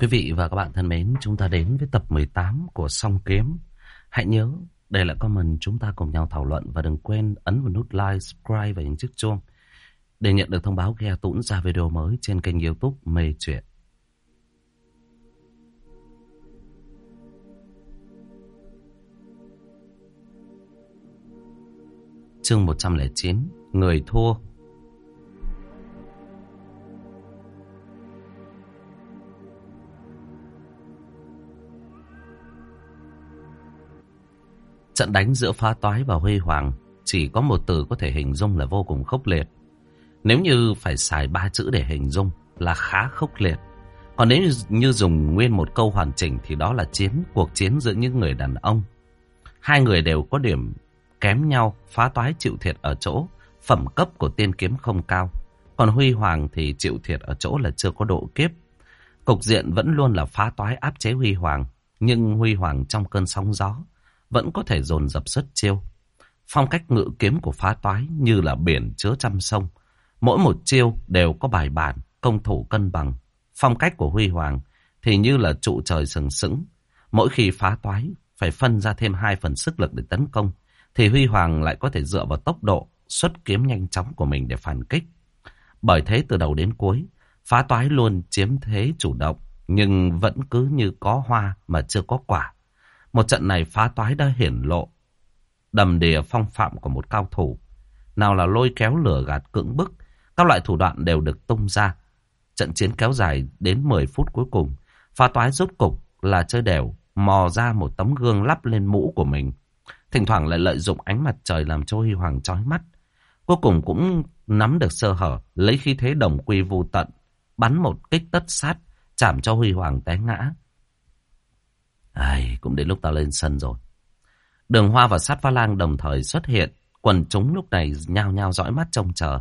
Quý vị và các bạn thân mến, chúng ta đến với tập 18 của Song Kiếm. Hãy nhớ, để lại comment chúng ta cùng nhau thảo luận và đừng quên ấn vào nút like, subscribe và nhấn chiếc chuông để nhận được thông báo khi tũn ra video mới trên kênh youtube Mê Chuyện. Chương 109 Người thua Trận đánh giữa phá toái và huy hoàng chỉ có một từ có thể hình dung là vô cùng khốc liệt. Nếu như phải xài ba chữ để hình dung là khá khốc liệt. Còn nếu như dùng nguyên một câu hoàn chỉnh thì đó là chiến, cuộc chiến giữa những người đàn ông. Hai người đều có điểm kém nhau, phá toái chịu thiệt ở chỗ, phẩm cấp của tiên kiếm không cao. Còn Huy Hoàng thì chịu thiệt ở chỗ là chưa có độ kiếp. Cục diện vẫn luôn là phá toái áp chế Huy Hoàng, nhưng Huy Hoàng trong cơn sóng gió vẫn có thể dồn dập xuất chiêu. Phong cách ngự kiếm của phá toái như là biển chứa trăm sông. Mỗi một chiêu đều có bài bản, công thủ cân bằng. Phong cách của Huy Hoàng thì như là trụ trời sừng sững. Mỗi khi phá toái phải phân ra thêm hai phần sức lực để tấn công, thì Huy Hoàng lại có thể dựa vào tốc độ xuất kiếm nhanh chóng của mình để phản kích. Bởi thế từ đầu đến cuối, phá toái luôn chiếm thế chủ động, nhưng vẫn cứ như có hoa mà chưa có quả. Một trận này phá toái đã hiển lộ. Đầm đìa phong phạm của một cao thủ. Nào là lôi kéo lửa gạt cưỡng bức. Các loại thủ đoạn đều được tung ra. Trận chiến kéo dài đến 10 phút cuối cùng. Phá toái rốt cục là chơi đều. Mò ra một tấm gương lắp lên mũ của mình. Thỉnh thoảng lại lợi dụng ánh mặt trời làm cho Huy Hoàng chói mắt. Cuối cùng cũng nắm được sơ hở. Lấy khí thế đồng quy vô tận. Bắn một kích tất sát. Chạm cho Huy Hoàng té ngã. Đến lúc tao lên sân rồi. Đường Hoa và sát pha lang đồng thời xuất hiện. Quần chúng lúc này nhao nhao dõi mắt trông chờ.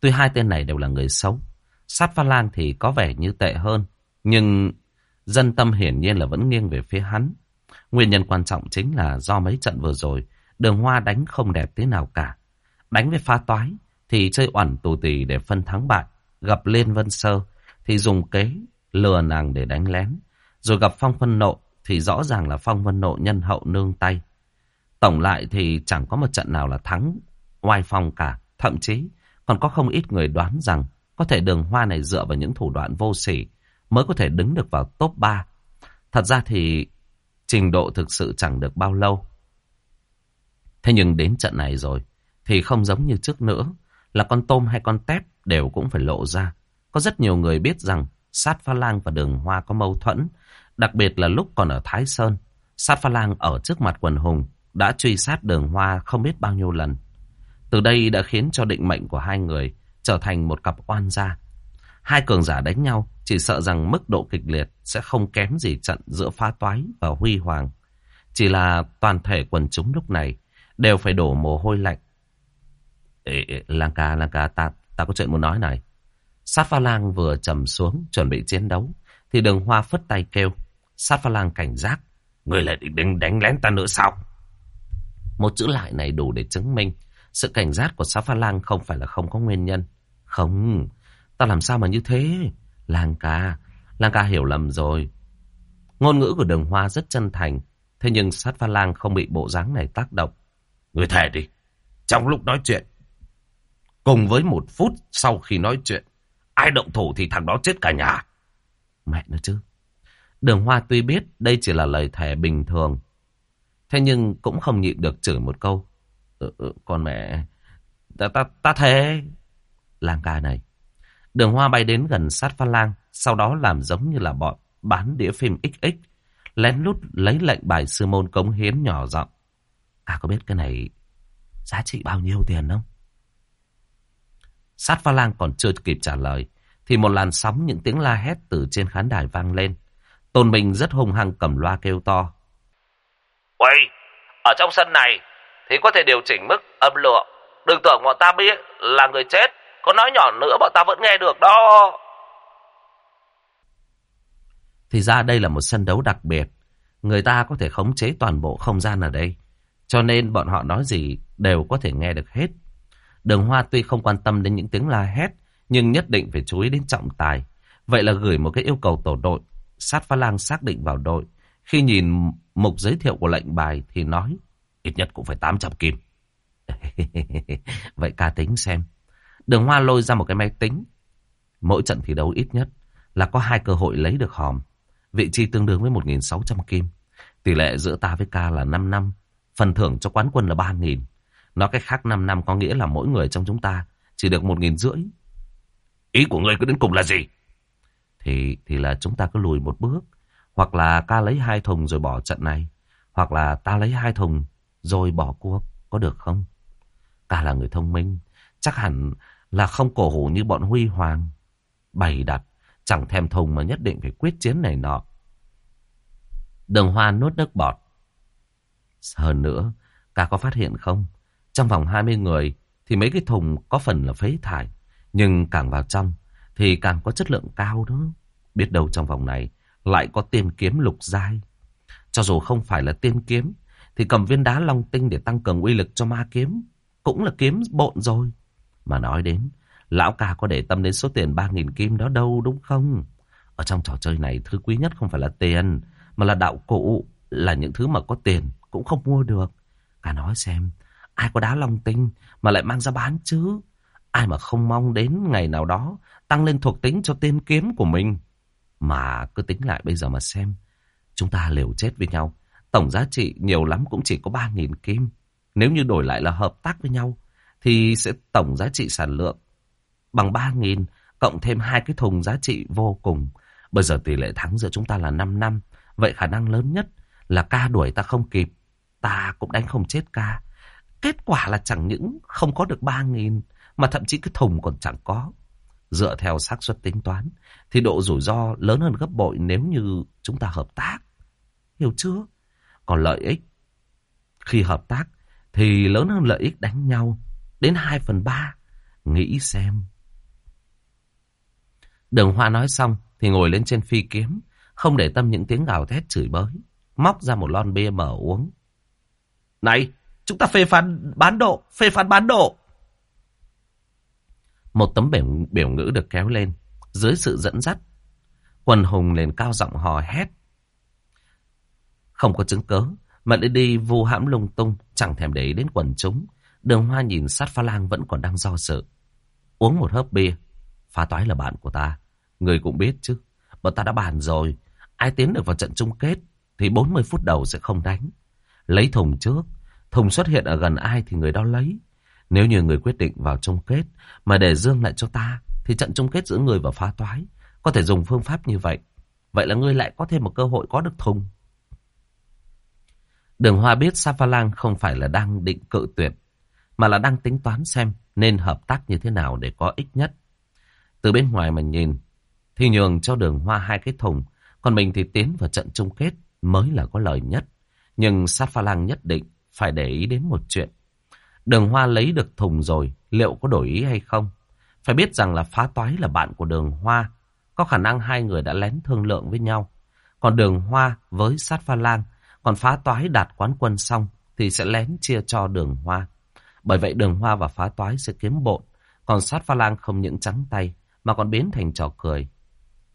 Tuy hai tên này đều là người xấu. Sát pha lang thì có vẻ như tệ hơn. Nhưng dân tâm hiển nhiên là vẫn nghiêng về phía hắn. Nguyên nhân quan trọng chính là do mấy trận vừa rồi, đường hoa đánh không đẹp thế nào cả. Đánh với pha toái thì chơi oản tù tì để phân thắng bại. Gặp Liên Vân Sơ thì dùng kế lừa nàng để đánh lén. Rồi gặp Phong Phân Nộ thì rõ ràng là Phong Vân Nộ nhân hậu nương tay. Tổng lại thì chẳng có một trận nào là thắng oai phong cả. Thậm chí, còn có không ít người đoán rằng có thể đường hoa này dựa vào những thủ đoạn vô sỉ mới có thể đứng được vào top 3. Thật ra thì trình độ thực sự chẳng được bao lâu. Thế nhưng đến trận này rồi, thì không giống như trước nữa, là con tôm hay con tép đều cũng phải lộ ra. Có rất nhiều người biết rằng sát pha lang và đường hoa có mâu thuẫn Đặc biệt là lúc còn ở Thái Sơn, sát pha lang ở trước mặt quần hùng đã truy sát đường hoa không biết bao nhiêu lần. Từ đây đã khiến cho định mệnh của hai người trở thành một cặp oan gia. Hai cường giả đánh nhau chỉ sợ rằng mức độ kịch liệt sẽ không kém gì trận giữa phá toái và huy hoàng. Chỉ là toàn thể quần chúng lúc này đều phải đổ mồ hôi lạnh. Ê, ê, Lang ca, Lang ca, ta, ta có chuyện muốn nói này. Sát pha lang vừa trầm xuống chuẩn bị chiến đấu thì đường hoa phất tay kêu. Sát pha lang cảnh giác. Người lại định đánh lén ta nữa sao? Một chữ lại này đủ để chứng minh. Sự cảnh giác của sát pha lang không phải là không có nguyên nhân. Không, ta làm sao mà như thế? Lang ca, lang ca hiểu lầm rồi. Ngôn ngữ của đường hoa rất chân thành. Thế nhưng sát pha lang không bị bộ dáng này tác động. Người thề đi. Trong lúc nói chuyện. Cùng với một phút sau khi nói chuyện. Ai động thủ thì thằng đó chết cả nhà. Mẹ nó chứ. Đường Hoa tuy biết đây chỉ là lời thề bình thường. Thế nhưng cũng không nhịn được chửi một câu. Ừ, ừ, con mẹ, ta, ta, ta thề. Lang ca này. Đường Hoa bay đến gần sát pha lang. Sau đó làm giống như là bọn bán đĩa phim XX. Lén lút lấy lệnh bài sư môn cống hiến nhỏ giọng. À có biết cái này giá trị bao nhiêu tiền không? Sát pha lang còn chưa kịp trả lời. Thì một làn sóng những tiếng la hét từ trên khán đài vang lên. Tôn Minh rất hung hăng cầm loa kêu to. Uầy, ở trong sân này thì có thể điều chỉnh mức âm lượng. Đừng tưởng bọn ta biết là người chết. Có nói nhỏ nữa bọn ta vẫn nghe được đó. Thì ra đây là một sân đấu đặc biệt. Người ta có thể khống chế toàn bộ không gian ở đây. Cho nên bọn họ nói gì đều có thể nghe được hết. Đường Hoa tuy không quan tâm đến những tiếng la hét, nhưng nhất định phải chú ý đến trọng tài. Vậy là gửi một cái yêu cầu tổ đội sát phá lang xác định vào đội. Khi nhìn mục giới thiệu của lệnh bài thì nói, ít nhất cũng phải 800 kim. Vậy ca tính xem. Đường Hoa lôi ra một cái máy tính. Mỗi trận thi đấu ít nhất là có hai cơ hội lấy được hòm. Vị trí tương đương với 1.600 kim. Tỷ lệ giữa ta với ca là 5 năm. Phần thưởng cho quán quân là 3.000. Nói cách khác 5 năm có nghĩa là mỗi người trong chúng ta chỉ được 1.500. Ý của ngươi cứ đến cùng là gì? Thì, thì là chúng ta cứ lùi một bước. Hoặc là ca lấy hai thùng rồi bỏ trận này. Hoặc là ta lấy hai thùng rồi bỏ cuộc. Có được không? Ca là người thông minh. Chắc hẳn là không cổ hủ như bọn Huy Hoàng. Bày đặt. Chẳng thèm thùng mà nhất định phải quyết chiến này nọ. Đường Hoa nuốt nước bọt. Hơn nữa, ca có phát hiện không? Trong vòng 20 người thì mấy cái thùng có phần là phế thải. Nhưng càng vào trong thì càng có chất lượng cao đó. Biết đâu trong vòng này lại có tiên kiếm lục giai. Cho dù không phải là tiên kiếm thì cầm viên đá long tinh để tăng cường uy lực cho ma kiếm. Cũng là kiếm bộn rồi. Mà nói đến, lão ca có để tâm đến số tiền 3.000 kim đó đâu đúng không? Ở trong trò chơi này thứ quý nhất không phải là tiền mà là đạo cụ. Là những thứ mà có tiền cũng không mua được. Cả nói xem, ai có đá long tinh mà lại mang ra bán chứ? Ai mà không mong đến ngày nào đó tăng lên thuộc tính cho tên kiếm của mình. Mà cứ tính lại bây giờ mà xem. Chúng ta liều chết với nhau. Tổng giá trị nhiều lắm cũng chỉ có 3.000 kim. Nếu như đổi lại là hợp tác với nhau, thì sẽ tổng giá trị sản lượng bằng 3.000, cộng thêm hai cái thùng giá trị vô cùng. Bây giờ tỷ lệ thắng giữa chúng ta là 5 năm, vậy khả năng lớn nhất là ca đuổi ta không kịp. Ta cũng đánh không chết ca. Kết quả là chẳng những không có được 3.000, mà thậm chí cái thùng còn chẳng có. Dựa theo xác suất tính toán, thì độ rủi ro lớn hơn gấp bội nếu như chúng ta hợp tác. Hiểu chưa? Còn lợi ích, khi hợp tác, thì lớn hơn lợi ích đánh nhau. Đến 2 phần 3. Nghĩ xem. Đường Hoa nói xong, thì ngồi lên trên phi kiếm, không để tâm những tiếng gào thét chửi bới. Móc ra một lon bia mở uống. Này, chúng ta phê phán bán độ, phê phán bán độ. Một tấm biểu, biểu ngữ được kéo lên, dưới sự dẫn dắt. Quần hùng lên cao giọng hò hét. Không có chứng cớ, mà đi đi vu hãm lung tung, chẳng thèm để ý đến quần chúng. Đường hoa nhìn sát pha lang vẫn còn đang do sự. Uống một hớp bia, phá toái là bạn của ta. Người cũng biết chứ, bọn ta đã bàn rồi. Ai tiến được vào trận chung kết thì 40 phút đầu sẽ không đánh. Lấy thùng trước, thùng xuất hiện ở gần ai thì người đó lấy. Nếu như người quyết định vào chung kết mà để dương lại cho ta, thì trận chung kết giữa người và phá toái có thể dùng phương pháp như vậy. Vậy là ngươi lại có thêm một cơ hội có được thùng. Đường Hoa biết Savalang không phải là đang định cự tuyệt, mà là đang tính toán xem nên hợp tác như thế nào để có ích nhất. Từ bên ngoài mà nhìn, thì nhường cho đường Hoa hai cái thùng, còn mình thì tiến vào trận chung kết mới là có lời nhất. Nhưng Sát Pha Lang nhất định phải để ý đến một chuyện. Đường Hoa lấy được thùng rồi, liệu có đổi ý hay không? Phải biết rằng là phá toái là bạn của đường Hoa. Có khả năng hai người đã lén thương lượng với nhau. Còn đường Hoa với sát pha lang, còn phá toái đạt quán quân xong thì sẽ lén chia cho đường Hoa. Bởi vậy đường Hoa và phá toái sẽ kiếm bộn. Còn sát pha lang không những trắng tay mà còn biến thành trò cười.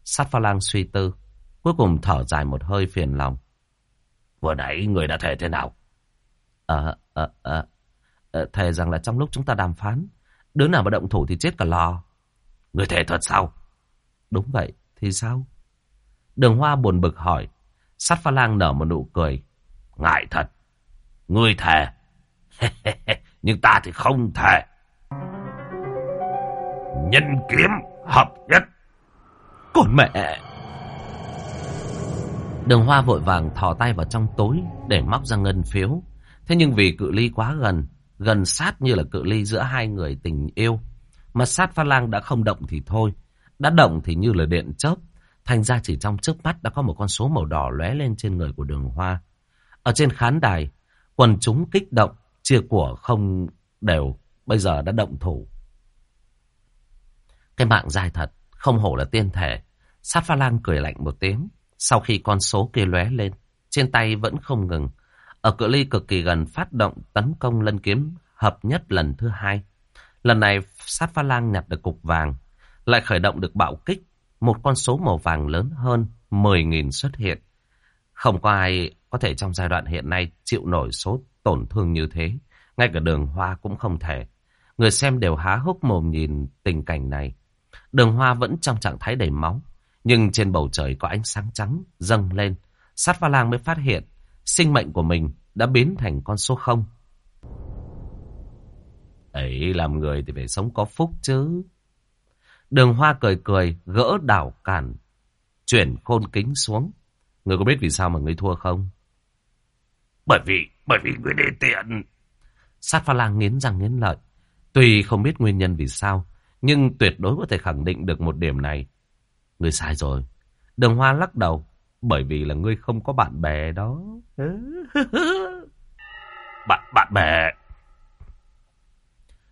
Sát pha lang suy tư, cuối cùng thở dài một hơi phiền lòng. Vừa nãy người đã thể thế nào? Ờ, ờ, ờ, Ờ, thề rằng là trong lúc chúng ta đàm phán, đứa nào mà động thủ thì chết cả lò. Người thề thật sao? Đúng vậy, thì sao? Đường Hoa buồn bực hỏi. Sát pha lang nở một nụ cười. Ngại thật. Ngươi thề. Nhưng ta thì không thề. Nhân kiếm hợp nhất. Còn mẹ! Đường Hoa vội vàng thò tay vào trong tối để móc ra ngân phiếu. Thế nhưng vì cự ly quá gần, gần sát như là cự ly giữa hai người tình yêu, mà sát pha lang đã không động thì thôi. Đã động thì như là điện chớp. Thành ra chỉ trong trước mắt đã có một con số màu đỏ lóe lên trên người của đường hoa. Ở trên khán đài, quần chúng kích động, chia của không đều, bây giờ đã động thủ. Cái mạng dài thật, không hổ là tiên thể. Sát pha lang cười lạnh một tiếng, sau khi con số kia lóe lên, trên tay vẫn không ngừng. Ở cự ly cực kỳ gần phát động tấn công lân kiếm hợp nhất lần thứ hai. Lần này sát pha lang nhặt được cục vàng, lại khởi động được bạo kích, một con số màu vàng lớn hơn 10.000 xuất hiện. Không có ai có thể trong giai đoạn hiện nay chịu nổi số tổn thương như thế. Ngay cả đường hoa cũng không thể. Người xem đều há hốc mồm nhìn tình cảnh này. Đường hoa vẫn trong trạng thái đầy máu. Nhưng trên bầu trời có ánh sáng trắng dâng lên. Sát pha lang mới phát hiện sinh mệnh của mình đã biến thành con số không. Ấy làm người thì phải sống có phúc chứ. Đường hoa cười cười gỡ đảo cản. Chuyển khôn kính xuống. Người có biết vì sao mà người thua không? Bởi vì, bởi vì người đê tiện. Sát pha lang nghiến răng nghiến lợi. Tuy không biết nguyên nhân vì sao, nhưng tuyệt đối có thể khẳng định được một điểm này. Người sai rồi. Đường hoa lắc đầu. Bởi vì là ngươi không có bạn bè đó. Ừ. bạn, bạn bè.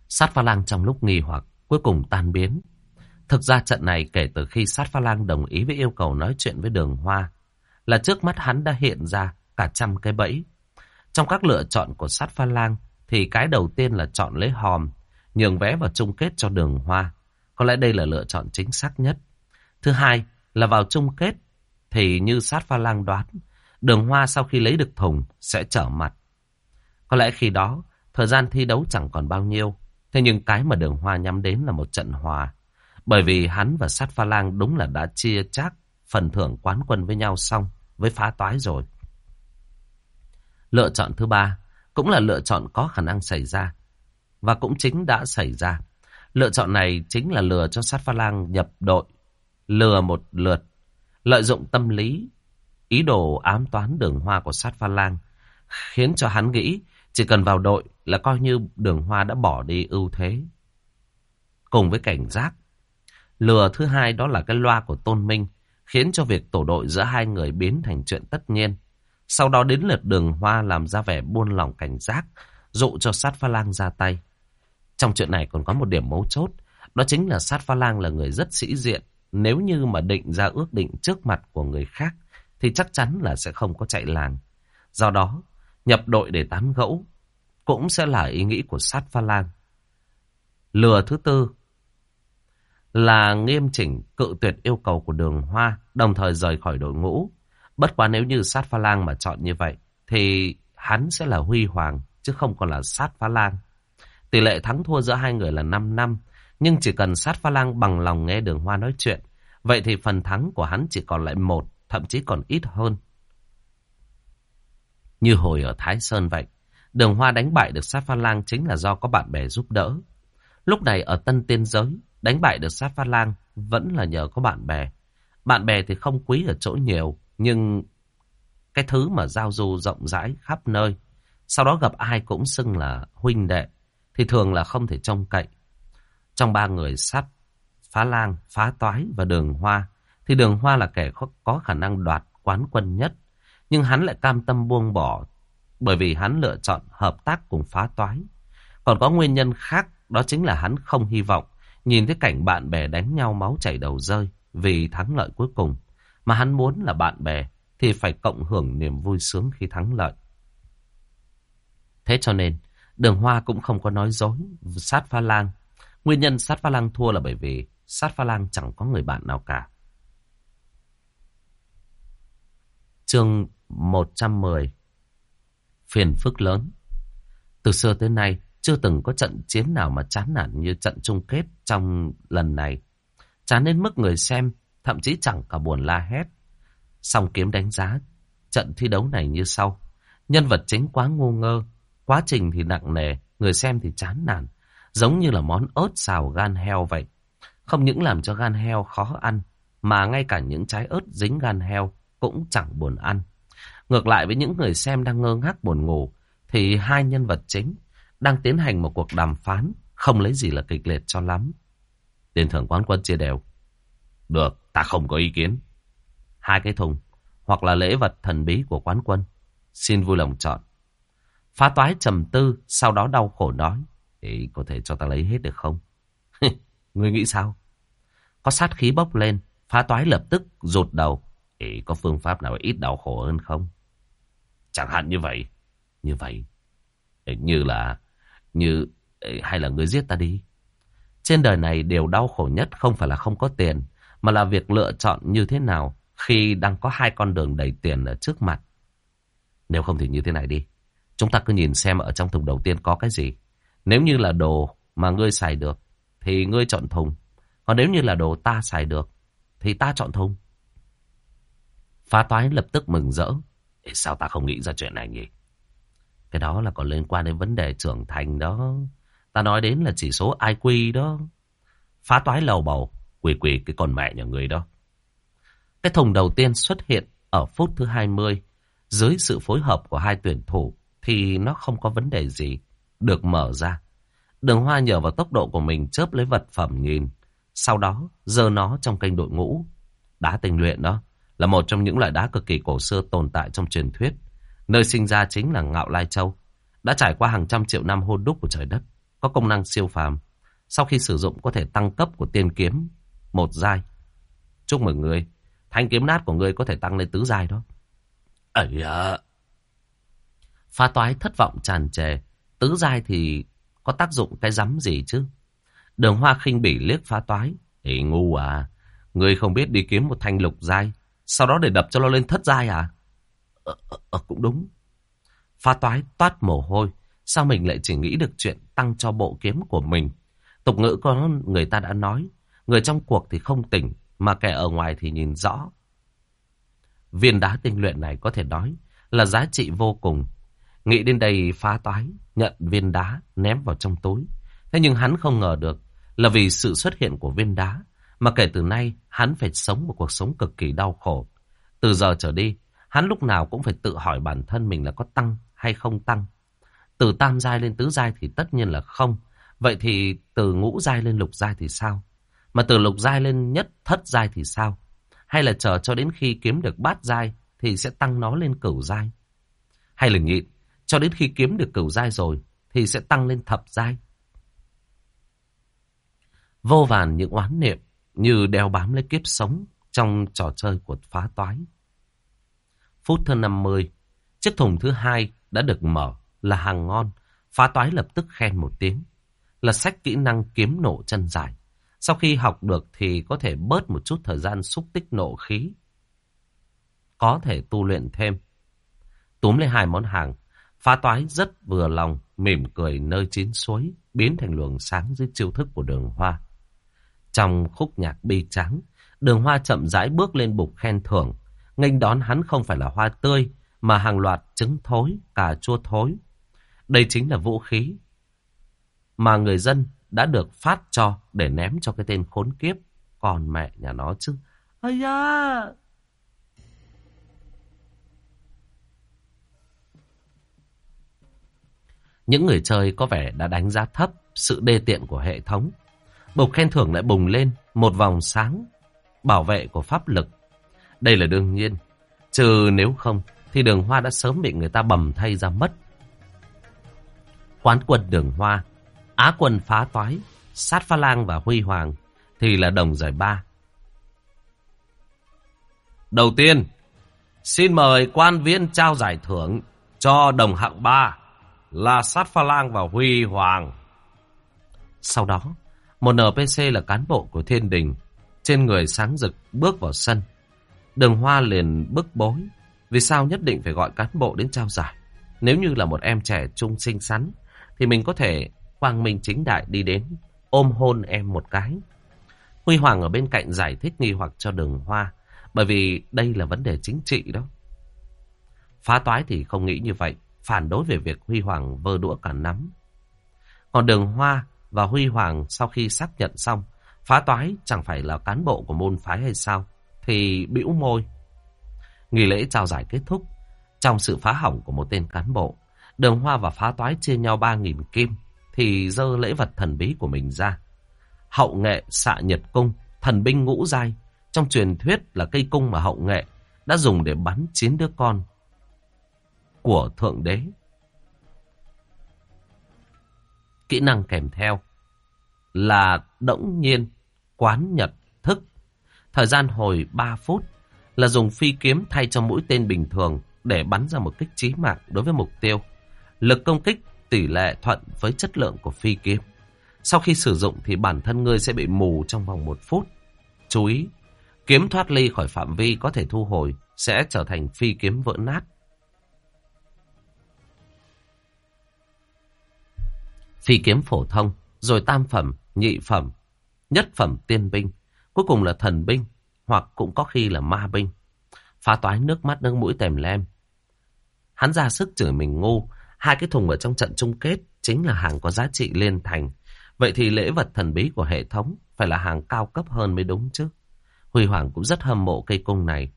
Sát pha lang trong lúc nghi hoặc cuối cùng tan biến. Thực ra trận này kể từ khi sát pha lang đồng ý với yêu cầu nói chuyện với đường hoa là trước mắt hắn đã hiện ra cả trăm cái bẫy. Trong các lựa chọn của sát pha lang thì cái đầu tiên là chọn lấy hòm, nhường vé vào chung kết cho đường hoa. Có lẽ đây là lựa chọn chính xác nhất. Thứ hai là vào chung kết thì như sát pha lang đoán, đường hoa sau khi lấy được thùng sẽ trở mặt. Có lẽ khi đó, thời gian thi đấu chẳng còn bao nhiêu. Thế nhưng cái mà đường hoa nhắm đến là một trận hòa. Bởi vì hắn và sát pha lang đúng là đã chia chắc phần thưởng quán quân với nhau xong, với phá toái rồi. Lựa chọn thứ ba cũng là lựa chọn có khả năng xảy ra. Và cũng chính đã xảy ra. Lựa chọn này chính là lừa cho sát pha lang nhập đội. Lừa một lượt. Lợi dụng tâm lý, ý đồ ám toán đường hoa của sát pha lang. Khiến cho hắn nghĩ chỉ cần vào đội là coi như đường hoa đã bỏ đi ưu thế. Cùng với cảnh giác. Lừa thứ hai đó là cái loa của Tôn Minh. Khiến cho việc tổ đội giữa hai người biến thành chuyện tất nhiên. Sau đó đến lượt đường hoa làm ra vẻ buôn lòng cảnh giác, dụ cho sát pha lang ra tay. Trong chuyện này còn có một điểm mấu chốt, đó chính là sát pha lang là người rất sĩ diện. Nếu như mà định ra ước định trước mặt của người khác, thì chắc chắn là sẽ không có chạy làng. Do đó, nhập đội để tán gẫu cũng sẽ là ý nghĩ của sát pha lang. Lừa thứ tư là nghiêm chỉnh cự tuyệt yêu cầu của đường hoa, đồng thời rời khỏi đội ngũ. Bất quá nếu như sát pha lang mà chọn như vậy, thì hắn sẽ là huy hoàng, chứ không còn là sát pha lang. Tỷ lệ thắng thua giữa hai người là 5 năm, nhưng chỉ cần sát pha lang bằng lòng nghe đường hoa nói chuyện, vậy thì phần thắng của hắn chỉ còn lại một, thậm chí còn ít hơn. Như hồi ở Thái Sơn vậy, đường hoa đánh bại được sát pha lang chính là do có bạn bè giúp đỡ. Lúc này ở Tân Tiên Giới, đánh bại được sát pha lang vẫn là nhờ có bạn bè. Bạn bè thì không quý ở chỗ nhiều, nhưng cái thứ mà giao du rộng rãi khắp nơi, sau đó gặp ai cũng xưng là huynh đệ, thì thường là không thể trông cậy. Trong ba người sát, phá lang, phá toái và đường hoa, thì đường hoa là kẻ có khả năng đoạt quán quân nhất. Nhưng hắn lại cam tâm buông bỏ, bởi vì hắn lựa chọn hợp tác cùng phá toái. Còn có nguyên nhân khác, đó chính là hắn không hy vọng nhìn thấy cảnh bạn bè đánh nhau máu chảy đầu rơi vì thắng lợi cuối cùng. Mà hắn muốn là bạn bè thì phải cộng hưởng niềm vui sướng khi thắng lợi. Thế cho nên, đường hoa cũng không có nói dối sát pha lang. Nguyên nhân sát pha lang thua là bởi vì sát pha lang chẳng có người bạn nào cả. Chương 110 Phiền phức lớn Từ xưa tới nay, chưa từng có trận chiến nào mà chán nản như trận chung kết trong lần này. Chán đến mức người xem thậm chí chẳng cả buồn la hét. Song kiếm đánh giá trận thi đấu này như sau. Nhân vật chính quá ngu ngơ, quá trình thì nặng nề, người xem thì chán nản. Giống như là món ớt xào gan heo vậy. Không những làm cho gan heo khó ăn, mà ngay cả những trái ớt dính gan heo cũng chẳng buồn ăn. Ngược lại với những người xem đang ngơ ngác buồn ngủ, thì hai nhân vật chính đang tiến hành một cuộc đàm phán, không lấy gì là kịch liệt cho lắm. Tiền thưởng quán quân chia đều. Được, ta không có ý kiến. Hai cái thùng, hoặc là lễ vật thần bí của quán quân. Xin vui lòng chọn. Phá toái trầm tư, sau đó đau khổ nói. Thì có thể cho ta lấy hết được không? Ngươi nghĩ sao? Có sát khí bốc lên, phá toái lập tức rụt đầu. Ý, có phương pháp nào ít đau khổ hơn không? Chẳng hạn như vậy. Như vậy. Như là... Như... Hay là ngươi giết ta đi. Trên đời này điều đau khổ nhất không phải là không có tiền, mà là việc lựa chọn như thế nào khi đang có hai con đường đầy tiền ở trước mặt. Nếu không thì như thế này đi. Chúng ta cứ nhìn xem ở trong thùng đầu tiên có cái gì. Nếu như là đồ mà ngươi xài được, thì ngươi chọn thùng. Còn nếu như là đồ ta xài được, thì ta chọn thùng. Phá toái lập tức mừng rỡ. Ê, sao ta không nghĩ ra chuyện này nhỉ? Cái đó là còn liên quan đến vấn đề trưởng thành đó. Ta nói đến là chỉ số IQ đó. Phá toái lầu bầu, quỳ quỳ cái con mẹ nhà người đó. Cái thùng đầu tiên xuất hiện ở phút thứ 20. Dưới sự phối hợp của hai tuyển thủ thì nó không có vấn đề gì. Được mở ra. Đường hoa nhờ vào tốc độ của mình chớp lấy vật phẩm nhìn. Sau đó dơ nó trong kênh đội ngũ. Đá tinh luyện đó là một trong những loại đá cực kỳ cổ xưa tồn tại trong truyền thuyết. Nơi sinh ra chính là Ngạo Lai Châu. Đã trải qua hàng trăm triệu năm hôn đúc của trời đất. Có công năng siêu phàm. Sau khi sử dụng có thể tăng cấp của tiên kiếm một giai. Chúc mừng ngươi. Thanh kiếm nát của ngươi có thể tăng lên tứ giai đó. Ấy à. Phá toái thất vọng tràn trề. Tứ giai thì có tác dụng cái rắm gì chứ? Đường hoa khinh bỉ liếc phá toái. Ê ngu à. Ngươi không biết đi kiếm một thanh lục giai. Sau đó để đập cho nó lên thất giai à? Ờ, ờ, ờ, cũng đúng. Phá toái toát mồ hôi. Sao mình lại chỉ nghĩ được chuyện tăng cho bộ kiếm của mình? Tục ngữ có người ta đã nói. Người trong cuộc thì không tỉnh. Mà kẻ ở ngoài thì nhìn rõ. Viên đá tinh luyện này có thể nói là giá trị vô cùng. Nghĩ đến đây phá toái, nhận viên đá, ném vào trong túi. Thế nhưng hắn không ngờ được là vì sự xuất hiện của viên đá mà kể từ nay hắn phải sống một cuộc sống cực kỳ đau khổ. Từ giờ trở đi, hắn lúc nào cũng phải tự hỏi bản thân mình là có tăng hay không tăng. Từ tam giai lên tứ giai thì tất nhiên là không. Vậy thì từ ngũ giai lên lục giai thì sao? Mà từ lục giai lên nhất thất giai thì sao? Hay là chờ cho đến khi kiếm được bát giai thì sẽ tăng nó lên cửu giai? Hay là nhịn, cho đến khi kiếm được cửu giai rồi thì sẽ tăng lên thập giai? Vô vàn những oán niệm như đeo bám lấy kiếp sống trong trò chơi của phá toái. Phút thứ 50, chiếc thùng thứ hai đã được mở là hàng ngon. Phá toái lập tức khen một tiếng. Là sách kỹ năng kiếm nổ chân dài. Sau khi học được thì có thể bớt một chút thời gian xúc tích nộ khí. Có thể tu luyện thêm. Túm lấy hai món hàng. Phá toái rất vừa lòng, mỉm cười nơi chín suối, biến thành luồng sáng dưới chiêu thức của đường hoa. Trong khúc nhạc bi trắng, đường hoa chậm rãi bước lên bục khen thưởng. nghênh đón hắn không phải là hoa tươi, mà hàng loạt trứng thối, cà chua thối. Đây chính là vũ khí mà người dân đã được phát cho để ném cho cái tên khốn kiếp. Còn mẹ nhà nó chứ. Ây da! Những người chơi có vẻ đã đánh giá thấp sự đê tiện của hệ thống. Bục khen thưởng lại bùng lên một vòng sáng bảo vệ của pháp lực. Đây là đương nhiên. Trừ nếu không thì đường hoa đã sớm bị người ta bầm thay ra mất. Quán quân đường hoa, Á quân phá toái, sát pha lang và huy hoàng thì là đồng giải ba. Đầu tiên, xin mời quan viên trao giải thưởng cho đồng hạng ba là sát pha lang và huy hoàng. Sau đó, một NPC là cán bộ của thiên đình, trên người sáng rực bước vào sân. Đường Hoa liền bức bối, vì sao nhất định phải gọi cán bộ đến trao giải. Nếu như là một em trẻ trung xinh xắn, thì mình có thể quang minh chính đại đi đến, ôm hôn em một cái. Huy Hoàng ở bên cạnh giải thích nghi hoặc cho đường Hoa, bởi vì đây là vấn đề chính trị đó. Phá toái thì không nghĩ như vậy, phản đối về việc Huy Hoàng vơ đũa cả nắm. Còn đường Hoa và Huy Hoàng sau khi xác nhận xong, phá toái chẳng phải là cán bộ của môn phái hay sao, thì bĩu môi. Nghỉ lễ trao giải kết thúc, trong sự phá hỏng của một tên cán bộ, đường hoa và phá toái chia nhau 3.000 kim, thì dơ lễ vật thần bí của mình ra. Hậu nghệ xạ nhật cung, thần binh ngũ giai, trong truyền thuyết là cây cung mà hậu nghệ đã dùng để bắn chín đứa con của Thượng Đế Kỹ năng kèm theo là đỗng nhiên, quán nhật, thức. Thời gian hồi 3 phút là dùng phi kiếm thay cho mũi tên bình thường để bắn ra một kích chí mạng đối với mục tiêu. Lực công kích tỷ lệ thuận với chất lượng của phi kiếm. Sau khi sử dụng thì bản thân ngươi sẽ bị mù trong vòng một phút. Chú ý, Kiếm thoát ly khỏi phạm vi có thể thu hồi, sẽ trở thành phi kiếm vỡ nát. Phi kiếm phổ thông, rồi tam phẩm, nhị phẩm, nhất phẩm tiên binh, cuối cùng là thần binh, hoặc cũng có khi là ma binh. Phá toái nước mắt nước mũi tèm lem. Hắn ra sức chửi mình ngu, hai cái thùng ở trong trận chung kết chính là hàng có giá trị liên thành. Vậy thì lễ vật thần bí của hệ thống phải là hàng cao cấp hơn mới đúng chứ. Huy Hoàng cũng rất hâm mộ cây cung này.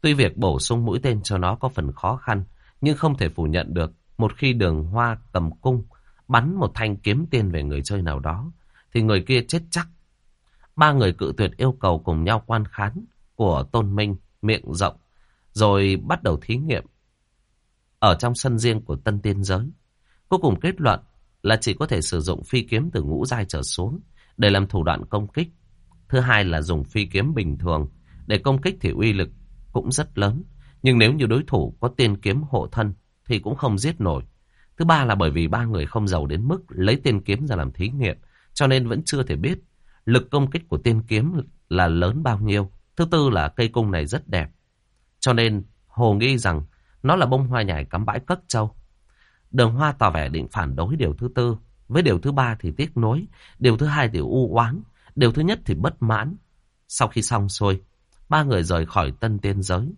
Tuy việc bổ sung mũi tên cho nó có phần khó khăn, nhưng không thể phủ nhận được một khi đường hoa cầm cung bắn một thanh kiếm tiên về người chơi nào đó, thì người kia chết chắc. Ba người cự tuyệt yêu cầu cùng nhau quan khán của Tôn Minh miệng rộng, rồi bắt đầu thí nghiệm. Ở trong sân riêng của tân tiên giới, cuối cùng kết luận là chỉ có thể sử dụng phi kiếm từ ngũ giai trở xuống để làm thủ đoạn công kích. Thứ hai là dùng phi kiếm bình thường để công kích thì uy lực cũng rất lớn. Nhưng nếu như đối thủ có tiên kiếm hộ thân thì cũng không giết nổi. Thứ ba là bởi vì ba người không giàu đến mức lấy tiên kiếm ra làm thí nghiệm, cho nên vẫn chưa thể biết lực công kích của tiên kiếm là lớn bao nhiêu. Thứ tư là cây cung này rất đẹp, cho nên hồ nghi rằng nó là bông hoa nhài cắm bãi cất châu. Đường hoa tỏ vẻ định phản đối điều thứ tư, với điều thứ ba thì tiếc nối, điều thứ hai thì u oán, điều thứ nhất thì bất mãn. Sau khi xong xuôi, ba người rời khỏi tân tiên giới.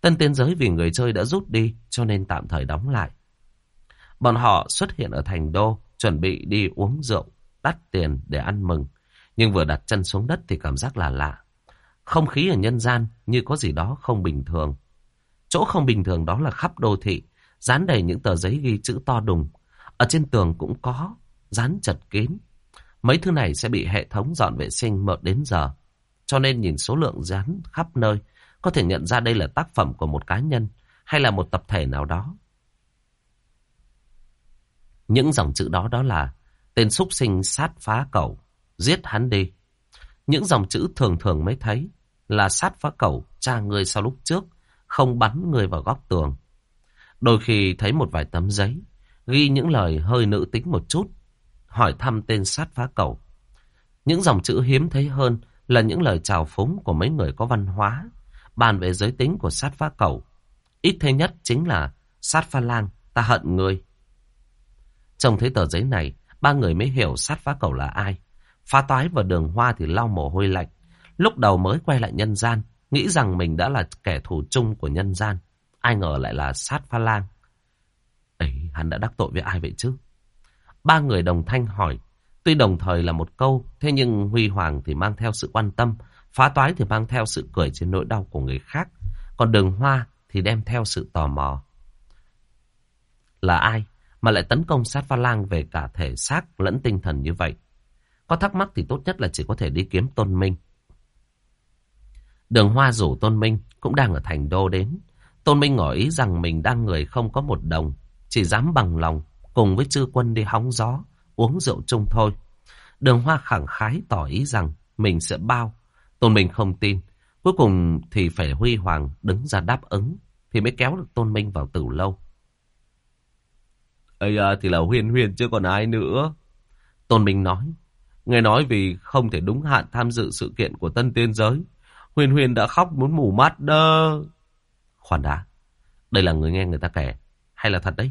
Tân tiên giới vì người chơi đã rút đi cho nên tạm thời đóng lại. Bọn họ xuất hiện ở thành đô, chuẩn bị đi uống rượu, đắt tiền để ăn mừng. Nhưng vừa đặt chân xuống đất thì cảm giác là lạ. Không khí ở nhân gian như có gì đó không bình thường. Chỗ không bình thường đó là khắp đô thị, dán đầy những tờ giấy ghi chữ to đùng. Ở trên tường cũng có, dán chật kín. Mấy thứ này sẽ bị hệ thống dọn vệ sinh mở đến giờ. Cho nên nhìn số lượng dán khắp nơi, có thể nhận ra đây là tác phẩm của một cá nhân hay là một tập thể nào đó. Những dòng chữ đó đó là tên súc sinh sát phá cẩu, giết hắn đi. Những dòng chữ thường thường mới thấy là sát phá cẩu, cha người sau lúc trước, không bắn người vào góc tường. Đôi khi thấy một vài tấm giấy, ghi những lời hơi nữ tính một chút, hỏi thăm tên sát phá cẩu. Những dòng chữ hiếm thấy hơn là những lời chào phúng của mấy người có văn hóa, bàn về giới tính của sát phá cẩu. Ít thế nhất chính là sát pha lang, ta hận người. Trông thấy tờ giấy này, ba người mới hiểu sát phá cầu là ai. Phá toái và đường hoa thì lau mồ hôi lạnh. Lúc đầu mới quay lại nhân gian, nghĩ rằng mình đã là kẻ thù chung của nhân gian. Ai ngờ lại là sát pha lang. Ấy, hắn đã đắc tội với ai vậy chứ? Ba người đồng thanh hỏi. Tuy đồng thời là một câu, thế nhưng Huy Hoàng thì mang theo sự quan tâm, phá toái thì mang theo sự cười trên nỗi đau của người khác. Còn đường hoa thì đem theo sự tò mò. Là ai? Mà lại tấn công sát pha lang về cả thể xác lẫn tinh thần như vậy. Có thắc mắc thì tốt nhất là chỉ có thể đi kiếm Tôn Minh. Đường Hoa rủ Tôn Minh cũng đang ở thành đô đến. Tôn Minh ngỏ ý rằng mình đang người không có một đồng, chỉ dám bằng lòng cùng với chư quân đi hóng gió, uống rượu chung thôi. Đường Hoa khẳng khái tỏ ý rằng mình sẽ bao. Tôn Minh không tin. Cuối cùng thì phải Huy Hoàng đứng ra đáp ứng thì mới kéo được Tôn Minh vào tử lâu. Ây à, thì là Huyên Huyên chứ còn ai nữa. Tôn Minh nói. Nghe nói vì không thể đúng hạn tham dự sự kiện của tân tiên giới. Huyên Huyên đã khóc muốn mù mắt đơ. Khoan đã. Đây là người nghe người ta kể. Hay là thật đấy?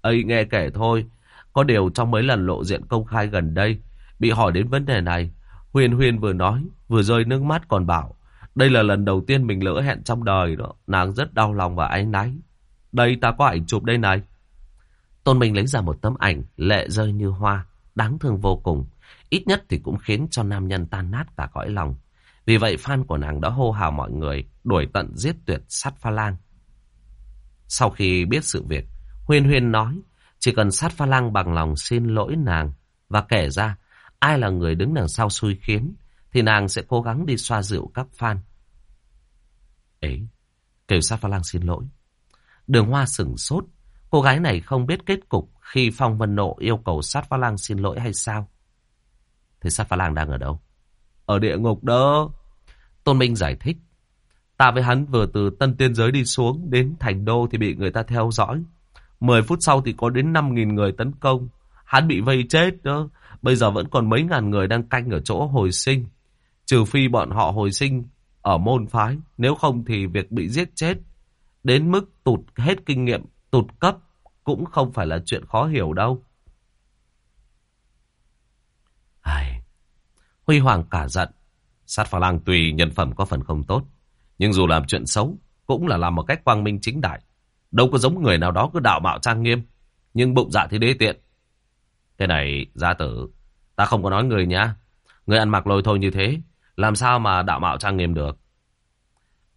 Ây nghe kể thôi. Có điều trong mấy lần lộ diện công khai gần đây. Bị hỏi đến vấn đề này. Huyên Huyên vừa nói. Vừa rơi nước mắt còn bảo. Đây là lần đầu tiên mình lỡ hẹn trong đời đó. Nàng rất đau lòng và áy náy. Đây ta có ảnh chụp đây này. Tôn Minh lấy ra một tấm ảnh lệ rơi như hoa, đáng thương vô cùng. Ít nhất thì cũng khiến cho nam nhân tan nát cả cõi lòng. Vì vậy fan của nàng đã hô hào mọi người đuổi tận giết tuyệt sát pha lang. Sau khi biết sự việc, Huyên Huyên nói chỉ cần sát pha lang bằng lòng xin lỗi nàng và kể ra ai là người đứng đằng sau xui khiến thì nàng sẽ cố gắng đi xoa dịu các fan. Ấy, kêu sát pha lang xin lỗi. Đường hoa sửng sốt Cô gái này không biết kết cục khi Phong Vân Nộ yêu cầu sát phá lang xin lỗi hay sao? Thế sát phá lang đang ở đâu? Ở địa ngục đó. Tôn Minh giải thích. Ta với hắn vừa từ Tân Tiên Giới đi xuống đến Thành Đô thì bị người ta theo dõi. Mười phút sau thì có đến năm nghìn người tấn công. Hắn bị vây chết đó. Bây giờ vẫn còn mấy ngàn người đang canh ở chỗ hồi sinh. Trừ phi bọn họ hồi sinh ở môn phái. Nếu không thì việc bị giết chết đến mức tụt hết kinh nghiệm, tụt cấp cũng không phải là chuyện khó hiểu đâu. Ai... Huy Hoàng cả giận. Sát phá lang tùy nhân phẩm có phần không tốt. Nhưng dù làm chuyện xấu, cũng là làm một cách quang minh chính đại. Đâu có giống người nào đó cứ đạo mạo trang nghiêm. Nhưng bụng dạ thì đế tiện. Cái này, gia tử, ta không có nói người nhá. Người ăn mặc lôi thôi như thế, làm sao mà đạo mạo trang nghiêm được.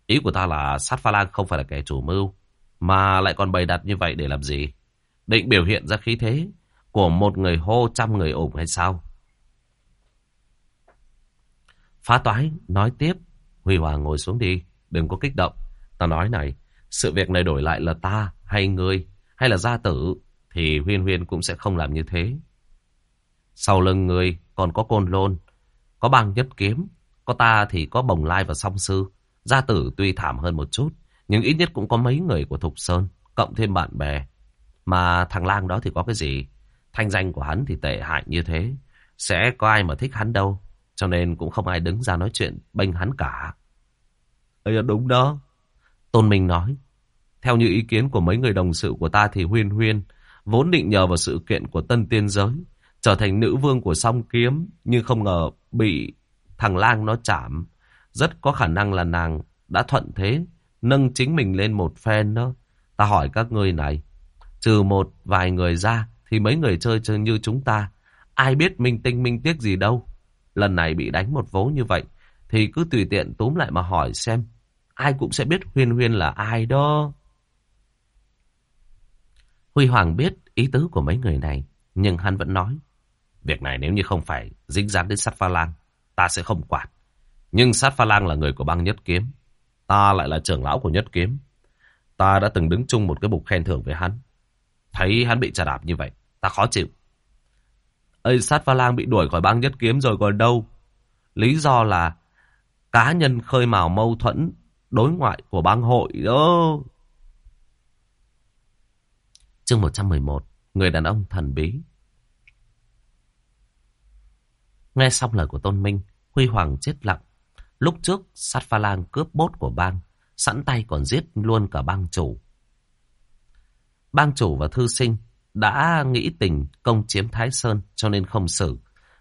Ý của ta là sát pha lang không phải là kẻ chủ mưu, mà lại còn bày đặt như vậy để làm gì? Định biểu hiện ra khí thế của một người hô trăm người ủng hay sao? Phá toái nói tiếp, Huy Hoàng ngồi xuống đi, đừng có kích động. Ta nói này, sự việc này đổi lại là ta hay ngươi hay là gia tử thì Huyên Huyên cũng sẽ không làm như thế. Sau lưng ngươi còn có côn lôn, có băng nhất kiếm, có ta thì có bồng lai và song sư. Gia tử tuy thảm hơn một chút, nhưng ít nhất cũng có mấy người của Thục Sơn, cộng thêm bạn bè. Mà thằng lang đó thì có cái gì? Thanh danh của hắn thì tệ hại như thế. Sẽ có ai mà thích hắn đâu. Cho nên cũng không ai đứng ra nói chuyện bênh hắn cả. Ê đúng đó. Tôn Minh nói. Theo như ý kiến của mấy người đồng sự của ta thì Huyên Huyên vốn định nhờ vào sự kiện của tân tiên giới trở thành nữ vương của song kiếm nhưng không ngờ bị thằng lang nó chạm. Rất có khả năng là nàng đã thuận thế nâng chính mình lên một phen đó. Ta hỏi các ngươi này, trừ một vài người ra thì mấy người chơi chơi như chúng ta, ai biết minh tinh minh tiếc gì đâu. Lần này bị đánh một vố như vậy thì cứ tùy tiện túm lại mà hỏi xem. Ai cũng sẽ biết Huyên Huyên là ai đó. Huy Hoàng biết ý tứ của mấy người này, nhưng hắn vẫn nói. Việc này nếu như không phải dính dáng đến sát pha lang, ta sẽ không quản. Nhưng sát pha lang là người của băng nhất kiếm. Ta lại là trưởng lão của nhất kiếm. Ta đã từng đứng chung một cái bục khen thưởng với hắn. Thấy hắn bị trả đạp như vậy, ta khó chịu. Ây sát pha lang bị đuổi khỏi bang nhất kiếm rồi còn đâu. Lý do là cá nhân khơi mào mâu thuẫn đối ngoại của bang hội đó. Chương 111 Người đàn ông thần bí Nghe xong lời của Tôn Minh Huy Hoàng chết lặng Lúc trước sát pha lang cướp bốt của bang Sẵn tay còn giết luôn cả bang chủ Bang chủ và thư sinh Đã nghĩ tình công chiếm Thái Sơn Cho nên không xử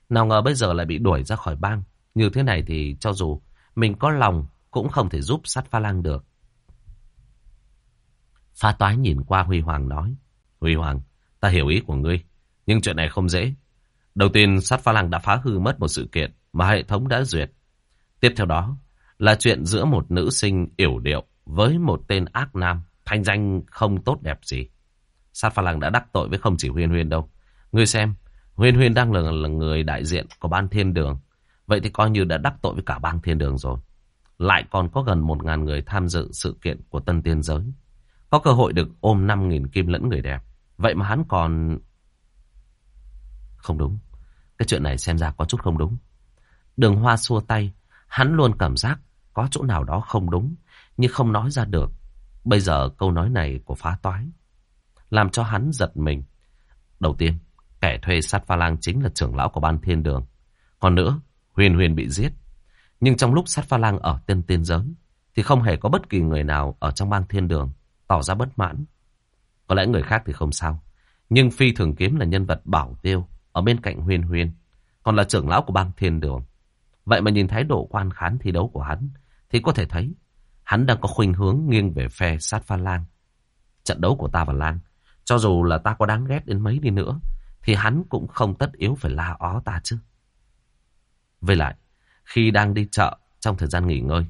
Nào ngờ bây giờ lại bị đuổi ra khỏi bang Như thế này thì cho dù Mình có lòng cũng không thể giúp sát pha lang được Pha toái nhìn qua Huy Hoàng nói Huy Hoàng, ta hiểu ý của ngươi, nhưng chuyện này không dễ. Đầu tiên, sát pha lang đã phá hư mất một sự kiện mà hệ thống đã duyệt. Tiếp theo đó là chuyện giữa một nữ sinh yểu điệu với một tên ác nam, thanh danh không tốt đẹp gì. Sát pha lăng đã đắc tội với không chỉ Huyên Huyên đâu. Ngươi xem, Huyên Huyên đang là, là người đại diện của ban thiên đường. Vậy thì coi như đã đắc tội với cả ban thiên đường rồi. Lại còn có gần một ngàn người tham dự sự kiện của tân tiên giới. Có cơ hội được ôm năm nghìn kim lẫn người đẹp. Vậy mà hắn còn... Không đúng. Cái chuyện này xem ra có chút không đúng. Đường hoa xua tay. Hắn luôn cảm giác có chỗ nào đó không đúng. Nhưng không nói ra được. Bây giờ câu nói này của phá toái. Làm cho hắn giật mình. Đầu tiên, kẻ thuê sát pha lang chính là trưởng lão của ban thiên đường. Còn nữa, huyền huyền bị giết. Nhưng trong lúc sát pha lang ở tên tiên giới, thì không hề có bất kỳ người nào ở trong bang thiên đường tỏ ra bất mãn. Có lẽ người khác thì không sao. Nhưng Phi Thường Kiếm là nhân vật bảo tiêu ở bên cạnh huyền huyền Còn là trưởng lão của bang thiên đường. Vậy mà nhìn thái độ quan khán thi đấu của hắn thì có thể thấy hắn đang có khuynh hướng nghiêng về phe sát pha Lan. Trận đấu của ta và Lan, cho dù là ta có đáng ghét đến mấy đi nữa, thì hắn cũng không tất yếu phải la ó ta chứ. Với lại, khi đang đi chợ trong thời gian nghỉ ngơi,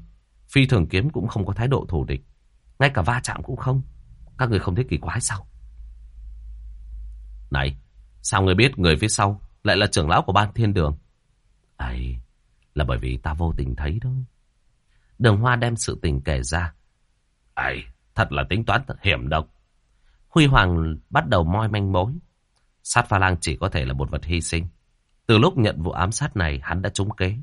Phi Thường Kiếm cũng không có thái độ thù địch. Ngay cả va chạm cũng không. Các người không thấy kỳ quái sao? Này, sao người biết người phía sau lại là trưởng lão của ban thiên đường? ấy là bởi vì ta vô tình thấy đó. Đường Hoa đem sự tình kể ra. ấy thật là tính toán hiểm độc. Huy Hoàng bắt đầu moi manh mối. Sát pha lang chỉ có thể là một vật hy sinh. Từ lúc nhận vụ ám sát này, hắn đã trúng kế.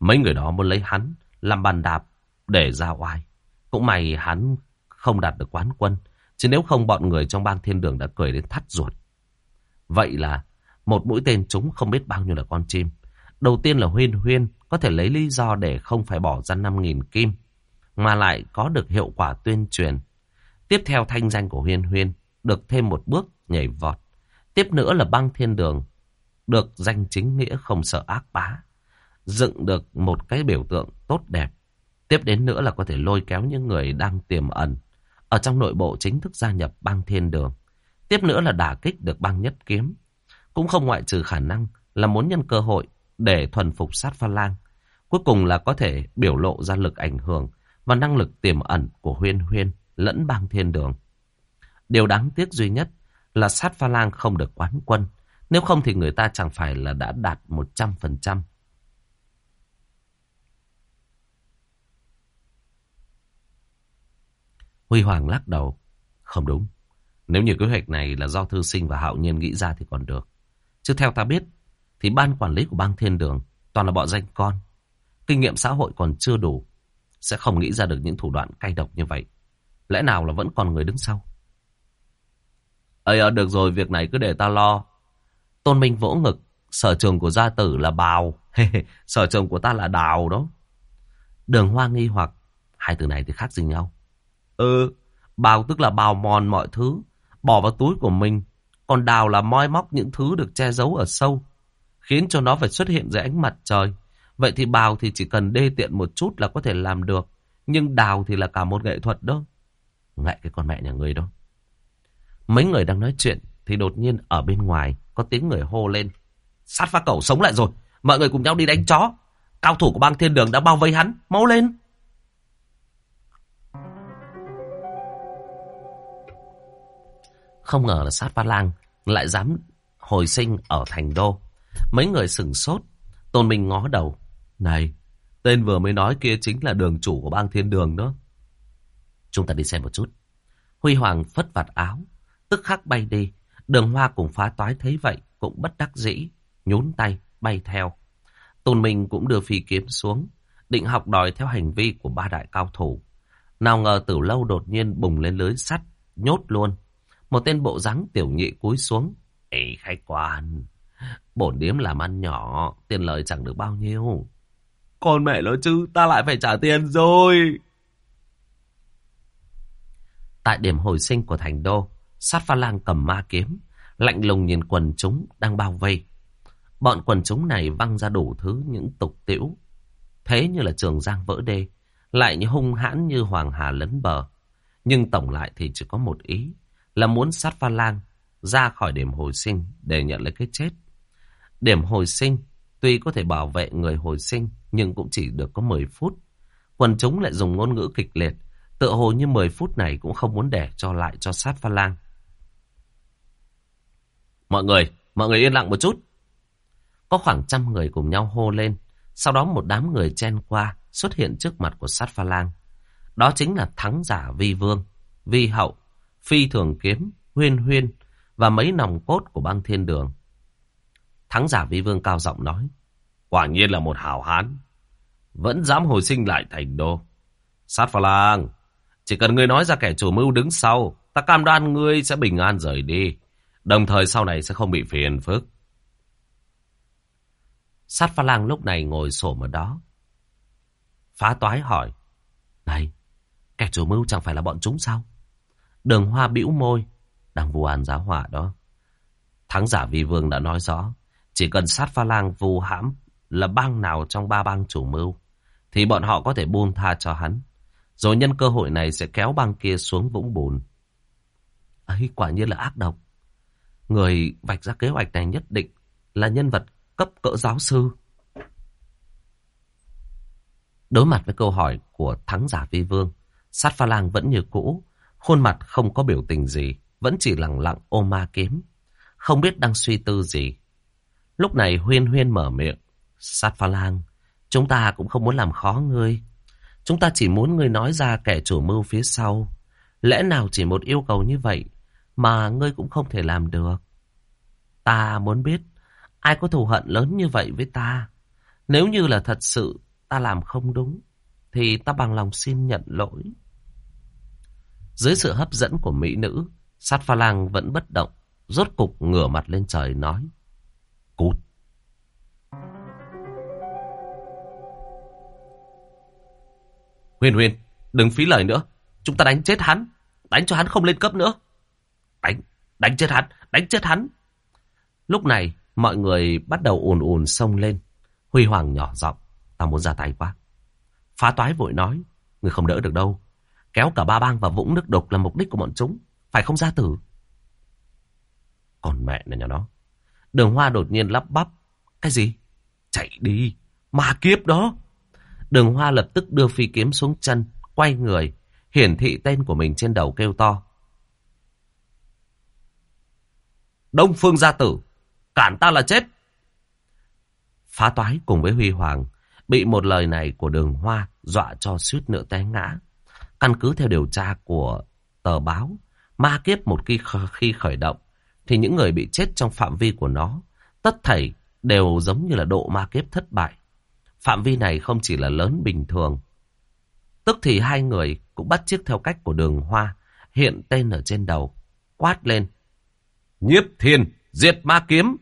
Mấy người đó muốn lấy hắn làm bàn đạp để ra oai. Cũng may hắn không đạt được quán quân. Chứ nếu không bọn người trong bang thiên đường đã cười đến thắt ruột. Vậy là một mũi tên trúng không biết bao nhiêu là con chim. Đầu tiên là Huyên Huyên có thể lấy lý do để không phải bỏ ra 5.000 kim, mà lại có được hiệu quả tuyên truyền. Tiếp theo thanh danh của Huyên Huyên được thêm một bước nhảy vọt. Tiếp nữa là băng thiên đường, được danh chính nghĩa không sợ ác bá. Dựng được một cái biểu tượng tốt đẹp. Tiếp đến nữa là có thể lôi kéo những người đang tiềm ẩn ở trong nội bộ chính thức gia nhập băng thiên đường. Tiếp nữa là đả kích được băng nhất kiếm. Cũng không ngoại trừ khả năng là muốn nhân cơ hội để thuần phục sát pha lang. Cuối cùng là có thể biểu lộ ra lực ảnh hưởng và năng lực tiềm ẩn của huyên huyên lẫn bang thiên đường. Điều đáng tiếc duy nhất là sát pha lang không được quán quân. Nếu không thì người ta chẳng phải là đã đạt 100%. Huy Hoàng lắc đầu. Không đúng. Nếu như kế hoạch này là do thư sinh và hạo nhiên nghĩ ra thì còn được. Chứ theo ta biết, thì ban quản lý của bang thiên đường toàn là bọn danh con. Kinh nghiệm xã hội còn chưa đủ. Sẽ không nghĩ ra được những thủ đoạn cay độc như vậy. Lẽ nào là vẫn còn người đứng sau? Ây à, được rồi, việc này cứ để ta lo. Tôn Minh vỗ ngực, sở trường của gia tử là bào. sở trường của ta là đào đó. Đường hoa nghi hoặc, hai từ này thì khác gì nhau. Ừ, bào tức là bào mòn mọi thứ, bỏ vào túi của mình. Còn đào là moi móc những thứ được che giấu ở sâu, khiến cho nó phải xuất hiện dưới ánh mặt trời. Vậy thì bào thì chỉ cần đê tiện một chút là có thể làm được. Nhưng đào thì là cả một nghệ thuật đó. Ngại cái con mẹ nhà người đó. Mấy người đang nói chuyện thì đột nhiên ở bên ngoài có tiếng người hô lên. Sát phá cẩu sống lại rồi. Mọi người cùng nhau đi đánh chó. Cao thủ của bang thiên đường đã bao vây hắn. Mau lên. Không ngờ là sát pha lang lại dám hồi sinh ở thành đô. Mấy người sừng sốt. Tôn Minh ngó đầu. Này, tên vừa mới nói kia chính là đường chủ của bang thiên đường đó. Chúng ta đi xem một chút. Huy Hoàng phất vạt áo, tức khắc bay đi. Đường hoa cùng phá toái thấy vậy, cũng bất đắc dĩ, nhún tay, bay theo. Tôn Minh cũng đưa phi kiếm xuống, định học đòi theo hành vi của ba đại cao thủ. Nào ngờ tử lâu đột nhiên bùng lên lưới sắt, nhốt luôn. Một tên bộ dáng tiểu nhị cúi xuống. Ê khách quan, bổn điếm làm ăn nhỏ, tiền lời chẳng được bao nhiêu. Con mẹ nó chứ, ta lại phải trả tiền rồi. Tại điểm hồi sinh của thành đô, sát pha lang cầm ma kiếm, lạnh lùng nhìn quần chúng đang bao vây. Bọn quần chúng này văng ra đủ thứ những tục tiễu. Thế như là trường giang vỡ đê, lại như hung hãn như hoàng hà lấn bờ. Nhưng tổng lại thì chỉ có một ý, là muốn sát pha lang ra khỏi điểm hồi sinh để nhận lấy cái chết. Điểm hồi sinh tuy có thể bảo vệ người hồi sinh nhưng cũng chỉ được có 10 phút. Quần chúng lại dùng ngôn ngữ kịch liệt, tựa hồ như 10 phút này cũng không muốn để cho lại cho sát pha lang. Mọi người, mọi người yên lặng một chút. Có khoảng trăm người cùng nhau hô lên, sau đó một đám người chen qua xuất hiện trước mặt của sát pha lang. Đó chính là thắng giả vi vương, vi hậu, phi thường kiếm, huyên huyên và mấy nòng cốt của băng thiên đường. Thắng giả vi vương cao giọng nói, quả nhiên là một hảo hán, vẫn dám hồi sinh lại thành đô. Sát pha lang, chỉ cần ngươi nói ra kẻ chủ mưu đứng sau, ta cam đoan ngươi sẽ bình an rời đi, đồng thời sau này sẽ không bị phiền phức. Sát pha lang lúc này ngồi xổm ở đó. Phá toái hỏi, này, kẻ chủ mưu chẳng phải là bọn chúng sao? Đường hoa bĩu môi, đang vu an giáo hỏa đó. Thắng giả vi vương đã nói rõ, chỉ cần sát pha lang vu hãm là bang nào trong ba bang chủ mưu, thì bọn họ có thể buông tha cho hắn. Rồi nhân cơ hội này sẽ kéo bang kia xuống vũng bùn. ấy quả nhiên là ác độc. Người vạch ra kế hoạch này nhất định là nhân vật cấp cỡ giáo sư. Đối mặt với câu hỏi của thắng giả vi vương, sát pha lang vẫn như cũ, Khuôn mặt không có biểu tình gì, vẫn chỉ lặng lặng ôm ma kiếm. Không biết đang suy tư gì. Lúc này huyên huyên mở miệng. Sát pha lang, chúng ta cũng không muốn làm khó ngươi. Chúng ta chỉ muốn ngươi nói ra kẻ chủ mưu phía sau. Lẽ nào chỉ một yêu cầu như vậy mà ngươi cũng không thể làm được. Ta muốn biết ai có thù hận lớn như vậy với ta. Nếu như là thật sự ta làm không đúng thì ta bằng lòng xin nhận lỗi. Dưới sự hấp dẫn của mỹ nữ, sát pha lang vẫn bất động, rốt cục ngửa mặt lên trời nói cút. Huyền huyền, đừng phí lời nữa. Chúng ta đánh chết hắn. Đánh cho hắn không lên cấp nữa. Đánh, đánh chết hắn, đánh chết hắn. Lúc này, mọi người bắt đầu ồn ồn xông lên. Huy Hoàng nhỏ giọng, ta muốn ra tay quá. Phá toái vội nói, người không đỡ được đâu. Kéo cả ba bang và vũng nước độc là mục đích của bọn chúng. Phải không ra tử. Còn mẹ này nhà nó. Đường Hoa đột nhiên lắp bắp. Cái gì? Chạy đi. Ma kiếp đó. Đường Hoa lập tức đưa phi kiếm xuống chân, quay người, hiển thị tên của mình trên đầu kêu to. Đông Phương gia tử, cản ta là chết. Phá toái cùng với Huy Hoàng, bị một lời này của đường Hoa dọa cho suýt nữa té ngã. Căn cứ theo điều tra của tờ báo, ma kiếp một khi, khi khởi động, thì những người bị chết trong phạm vi của nó, tất thảy đều giống như là độ ma kiếp thất bại. Phạm vi này không chỉ là lớn bình thường. Tức thì hai người cũng bắt chiếc theo cách của đường hoa, hiện tên ở trên đầu, quát lên. Nhiếp thiên, diệt ma kiếm,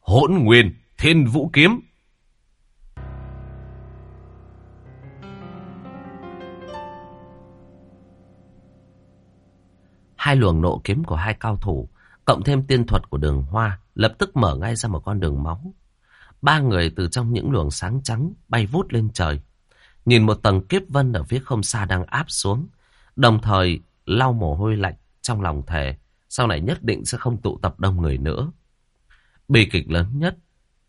hỗn nguyên, thiên vũ kiếm. Hai luồng nộ kiếm của hai cao thủ, cộng thêm tiên thuật của đường hoa, lập tức mở ngay ra một con đường máu. Ba người từ trong những luồng sáng trắng bay vút lên trời. Nhìn một tầng kiếp vân ở phía không xa đang áp xuống. Đồng thời lau mồ hôi lạnh trong lòng thề. Sau này nhất định sẽ không tụ tập đông người nữa. Bi kịch lớn nhất.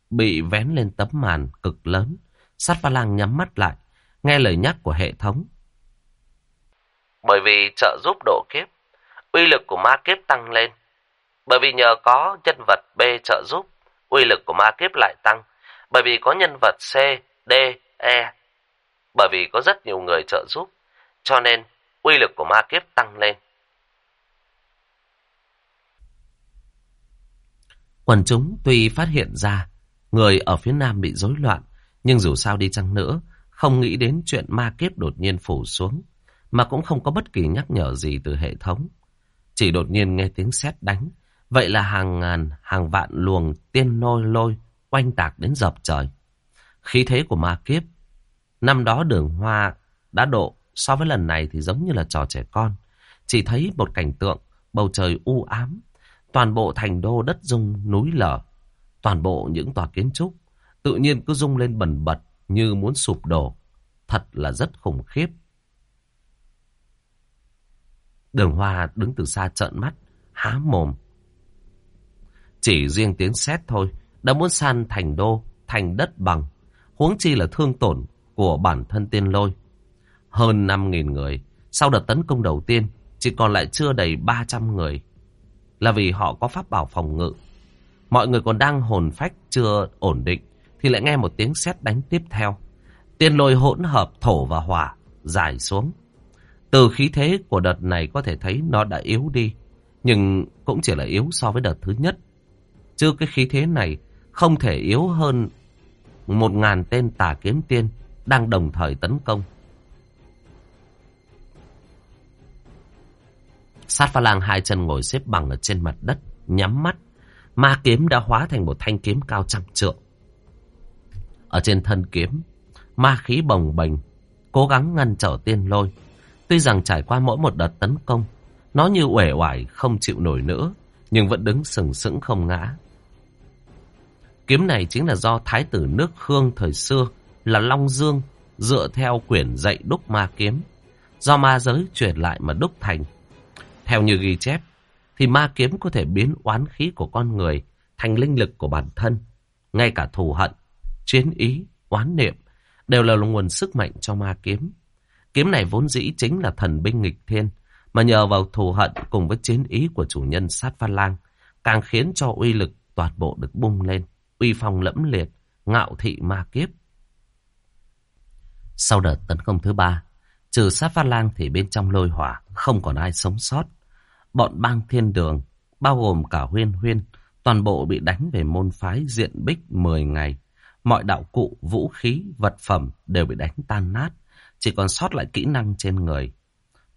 Bị vén lên tấm màn cực lớn. Sát pha lang nhắm mắt lại. Nghe lời nhắc của hệ thống. Bởi vì trợ giúp độ kiếp. Uy lực của ma kiếp tăng lên. Bởi vì nhờ có nhân vật B trợ giúp uy lực của ma kiếp lại tăng, bởi vì có nhân vật C, D, E, bởi vì có rất nhiều người trợ giúp, cho nên uy lực của ma kiếp tăng lên. Quần chúng tuy phát hiện ra người ở phía nam bị rối loạn, nhưng dù sao đi chăng nữa, không nghĩ đến chuyện ma kiếp đột nhiên phủ xuống, mà cũng không có bất kỳ nhắc nhở gì từ hệ thống. Chỉ đột nhiên nghe tiếng sét đánh, Vậy là hàng ngàn, hàng vạn luồng tiên nôi lôi quanh tạc đến dọc trời. Khí thế của ma kiếp. Năm đó đường hoa đã độ, so với lần này thì giống như là trò trẻ con. Chỉ thấy một cảnh tượng, bầu trời u ám, toàn bộ thành đô đất rung núi lở. Toàn bộ những tòa kiến trúc tự nhiên cứ rung lên bần bật như muốn sụp đổ. Thật là rất khủng khiếp. Đường Hoa đứng từ xa trợn mắt, há mồm. Chỉ riêng tiếng sét thôi, đã muốn san thành đô, thành đất bằng. Huống chi là thương tổn của bản thân tiên lôi. Hơn 5.000 người, sau đợt tấn công đầu tiên, chỉ còn lại chưa đầy 300 người. Là vì họ có pháp bảo phòng ngự. Mọi người còn đang hồn phách chưa ổn định, thì lại nghe một tiếng sét đánh tiếp theo. Tiên lôi hỗn hợp thổ và hỏa, dài xuống. Từ khí thế của đợt này có thể thấy nó đã yếu đi, nhưng cũng chỉ là yếu so với đợt thứ nhất. Chứ cái khí thế này không thể yếu hơn một ngàn tên tà kiếm tiên đang đồng thời tấn công. Sát pha lang hai chân ngồi xếp bằng ở trên mặt đất, nhắm mắt. Ma kiếm đã hóa thành một thanh kiếm cao trăm trượng. Ở trên thân kiếm, ma khí bồng bềnh, cố gắng ngăn trở tiên lôi. Tuy rằng trải qua mỗi một đợt tấn công, nó như uể oải không chịu nổi nữa, nhưng vẫn đứng sừng sững không ngã. Kiếm này chính là do thái tử nước Khương thời xưa là Long Dương dựa theo quyển dạy đúc ma kiếm. Do ma giới truyền lại mà đúc thành. Theo như ghi chép, thì ma kiếm có thể biến oán khí của con người thành linh lực của bản thân. Ngay cả thù hận, chiến ý, oán niệm đều là nguồn sức mạnh cho ma kiếm. Kiếm này vốn dĩ chính là thần binh nghịch thiên, mà nhờ vào thù hận cùng với chiến ý của chủ nhân sát phan lang, càng khiến cho uy lực toàn bộ được bung lên uy phong lẫm liệt, ngạo thị ma kiếp. Sau đợt tấn công thứ ba, trừ sát pha lang thì bên trong lôi hỏa không còn ai sống sót. Bọn bang thiên đường, bao gồm cả huyên huyên, toàn bộ bị đánh về môn phái diện bích 10 ngày. Mọi đạo cụ, vũ khí, vật phẩm đều bị đánh tan nát, chỉ còn sót lại kỹ năng trên người.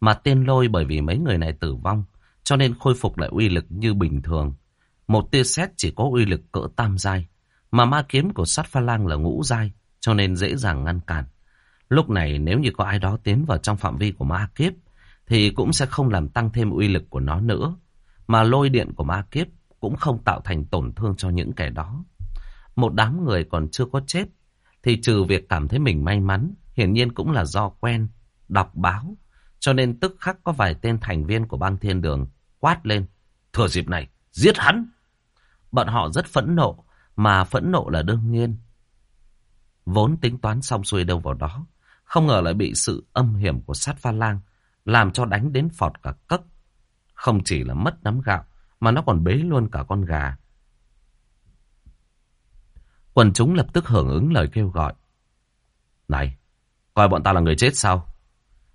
Mà tiên lôi bởi vì mấy người này tử vong, cho nên khôi phục lại uy lực như bình thường. Một tia sét chỉ có uy lực cỡ tam giai, mà ma kiếm của sát pha lang là ngũ giai, cho nên dễ dàng ngăn cản. Lúc này nếu như có ai đó tiến vào trong phạm vi của ma kiếp, thì cũng sẽ không làm tăng thêm uy lực của nó nữa. Mà lôi điện của ma kiếp cũng không tạo thành tổn thương cho những kẻ đó. Một đám người còn chưa có chết, thì trừ việc cảm thấy mình may mắn, hiển nhiên cũng là do quen, đọc báo, cho nên tức khắc có vài tên thành viên của bang thiên đường quát lên. Thừa dịp này, giết hắn! Bọn họ rất phẫn nộ, mà phẫn nộ là đương nhiên. Vốn tính toán xong xuôi đâu vào đó, không ngờ lại bị sự âm hiểm của sát pha lang, làm cho đánh đến phọt cả cất. Không chỉ là mất nắm gạo, mà nó còn bế luôn cả con gà. Quần chúng lập tức hưởng ứng lời kêu gọi. Này, coi bọn ta là người chết sao?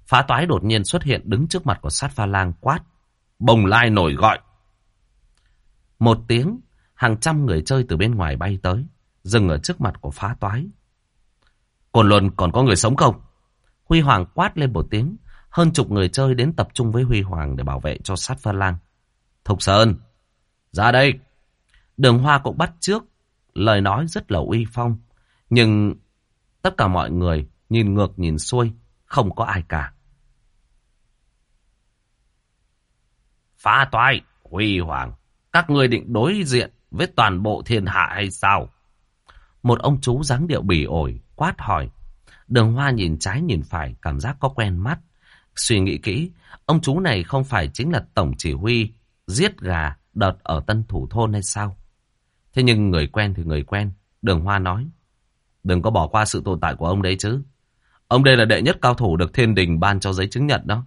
Phá toái đột nhiên xuất hiện đứng trước mặt của sát pha lang quát. Bồng lai nổi gọi. Một tiếng, hàng trăm người chơi từ bên ngoài bay tới, dừng ở trước mặt của phá toái. Cồn luân còn có người sống không? Huy Hoàng quát lên một tiếng, hơn chục người chơi đến tập trung với Huy Hoàng để bảo vệ cho sát pha lang. Thục Sơn, ra đây. Đường Hoa cũng bắt trước, lời nói rất là uy phong. Nhưng tất cả mọi người nhìn ngược nhìn xuôi, không có ai cả. Phá toái, Huy Hoàng, các người định đối diện với toàn bộ thiên hạ hay sao? Một ông chú dáng điệu bỉ ổi, quát hỏi. Đường Hoa nhìn trái nhìn phải, cảm giác có quen mắt. Suy nghĩ kỹ, ông chú này không phải chính là tổng chỉ huy giết gà đợt ở Tân Thủ Thôn hay sao? Thế nhưng người quen thì người quen. Đường Hoa nói. Đừng có bỏ qua sự tồn tại của ông đấy chứ. Ông đây là đệ nhất cao thủ được thiên đình ban cho giấy chứng nhận đó.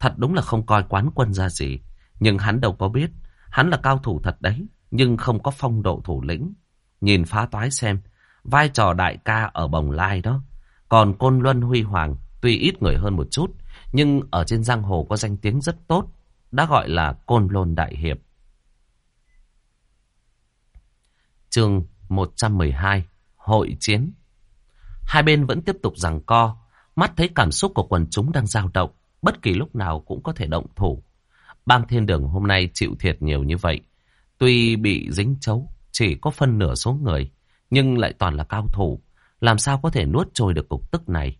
Thật đúng là không coi quán quân ra gì. Nhưng hắn đâu có biết. Hắn là cao thủ thật đấy. Nhưng không có phong độ thủ lĩnh. Nhìn phá toái xem. Vai trò đại ca ở bồng lai đó. Còn Côn Luân Huy Hoàng tuy ít người hơn một chút. Nhưng ở trên giang hồ có danh tiếng rất tốt. Đã gọi là Côn Lôn Đại Hiệp. Chương 112 Hội chiến Hai bên vẫn tiếp tục giằng co. Mắt thấy cảm xúc của quần chúng đang dao động. Bất kỳ lúc nào cũng có thể động thủ. Bang thiên đường hôm nay chịu thiệt nhiều như vậy. Tuy bị dính chấu, chỉ có phân nửa số người, nhưng lại toàn là cao thủ. Làm sao có thể nuốt trôi được cục tức này?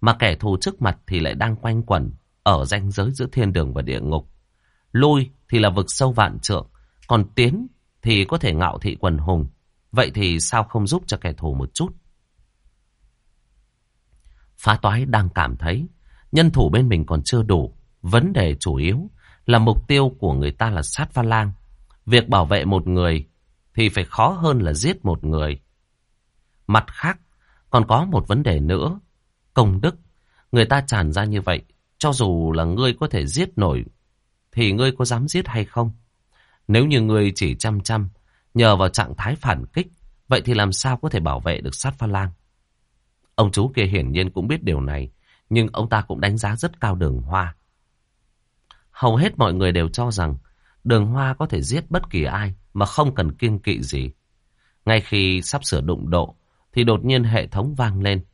Mà kẻ thù trước mặt thì lại đang quanh quẩn ở ranh giới giữa thiên đường và địa ngục. Lui thì là vực sâu vạn trượng, còn tiến thì có thể ngạo thị quần hùng. Vậy thì sao không giúp cho kẻ thù một chút? Phá toái đang cảm thấy nhân thủ bên mình còn chưa đủ. Vấn đề chủ yếu là mục tiêu của người ta là sát pha lang. Việc bảo vệ một người thì phải khó hơn là giết một người. Mặt khác, còn có một vấn đề nữa. Công đức, người ta tràn ra như vậy, cho dù là ngươi có thể giết nổi, thì ngươi có dám giết hay không? Nếu như ngươi chỉ chăm chăm, nhờ vào trạng thái phản kích, vậy thì làm sao có thể bảo vệ được sát pha lang? Ông chú kia hiển nhiên cũng biết điều này, nhưng ông ta cũng đánh giá rất cao đường hoa. Hầu hết mọi người đều cho rằng đường hoa có thể giết bất kỳ ai mà không cần kiêng kỵ gì. Ngay khi sắp sửa đụng độ, thì đột nhiên hệ thống vang lên.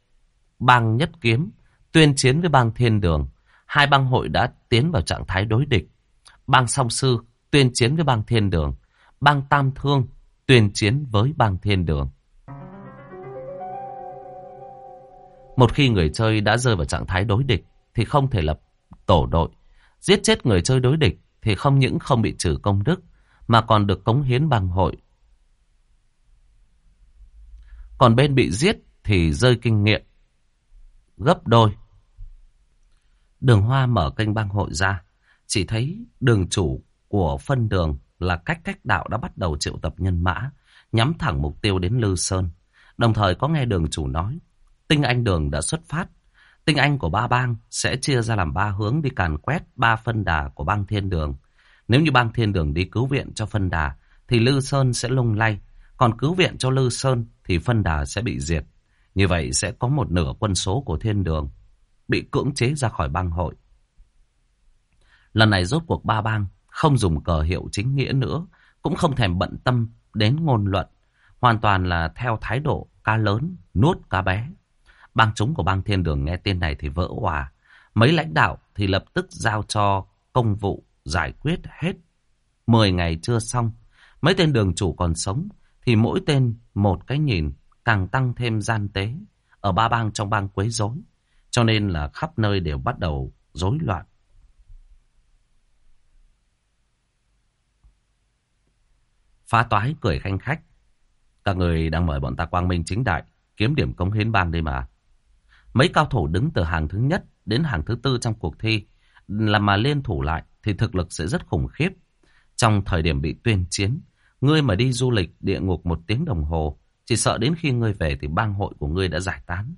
Bang nhất kiếm, tuyên chiến với bang thiên đường. Hai bang hội đã tiến vào trạng thái đối địch. Bang song sư tuyên chiến với bang thiên đường. Bang tam thương tuyên chiến với bang thiên đường. Một khi người chơi đã rơi vào trạng thái đối địch thì không thể lập tổ đội. Giết chết người chơi đối địch thì không những không bị trừ công đức mà còn được cống hiến bằng hội. Còn bên bị giết thì rơi kinh nghiệm gấp đôi. Đường Hoa mở kênh bang hội ra, chỉ thấy đường chủ của phân đường là cách cách đạo đã bắt đầu triệu tập nhân mã, nhắm thẳng mục tiêu đến Lư Sơn. Đồng thời có nghe đường chủ nói, tinh anh đường đã xuất phát. Tinh anh của ba bang sẽ chia ra làm ba hướng đi càn quét ba phân đà của bang thiên đường. Nếu như bang thiên đường đi cứu viện cho phân đà, thì Lư Sơn sẽ lung lay. Còn cứu viện cho Lư Sơn thì phân đà sẽ bị diệt. Như vậy sẽ có một nửa quân số của thiên đường bị cưỡng chế ra khỏi bang hội. Lần này rốt cuộc ba bang không dùng cờ hiệu chính nghĩa nữa, cũng không thèm bận tâm đến ngôn luận, hoàn toàn là theo thái độ ca lớn, nuốt cá bé. Bang chúng của bang thiên đường nghe tên này thì vỡ hòa. Mấy lãnh đạo thì lập tức giao cho công vụ giải quyết hết. Mười ngày chưa xong, mấy tên đường chủ còn sống thì mỗi tên một cái nhìn càng tăng thêm gian tế. ở ba bang trong bang quấy rối, cho nên là khắp nơi đều bắt đầu rối loạn. Phá toái cười khanh khách. Các người đang mời bọn ta quang minh chính đại, kiếm điểm công hiến bang đây mà. Mấy cao thủ đứng từ hàng thứ nhất đến hàng thứ tư trong cuộc thi, là mà liên thủ lại thì thực lực sẽ rất khủng khiếp. Trong thời điểm bị tuyên chiến, ngươi mà đi du lịch địa ngục một tiếng đồng hồ, chỉ sợ đến khi ngươi về thì bang hội của ngươi đã giải tán.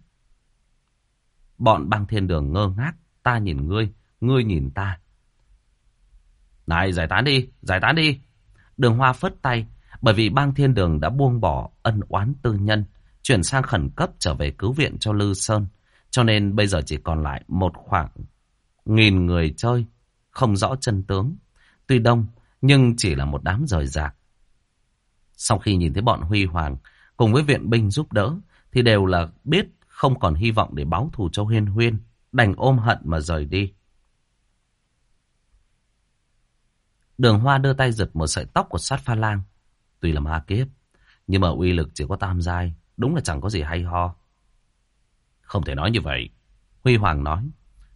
Bọn bang thiên đường ngơ ngác, ta nhìn ngươi, ngươi nhìn ta. Này, giải tán đi, giải tán đi. Đường Hoa phất tay, bởi vì bang thiên đường đã buông bỏ ân oán tư nhân, chuyển sang khẩn cấp trở về cứu viện cho Lư Sơn. Cho nên bây giờ chỉ còn lại một khoảng nghìn người chơi, không rõ chân tướng. Tuy đông, nhưng chỉ là một đám rời rạc. Sau khi nhìn thấy bọn Huy Hoàng cùng với viện binh giúp đỡ, thì đều là biết không còn hy vọng để báo thù cho Huyên Huyên, đành ôm hận mà rời đi. Đường Hoa đưa tay giật một sợi tóc của sát pha lang. Tuy là ma kiếp, nhưng mà uy lực chỉ có tam giai, đúng là chẳng có gì hay ho. Không thể nói như vậy. Huy Hoàng nói,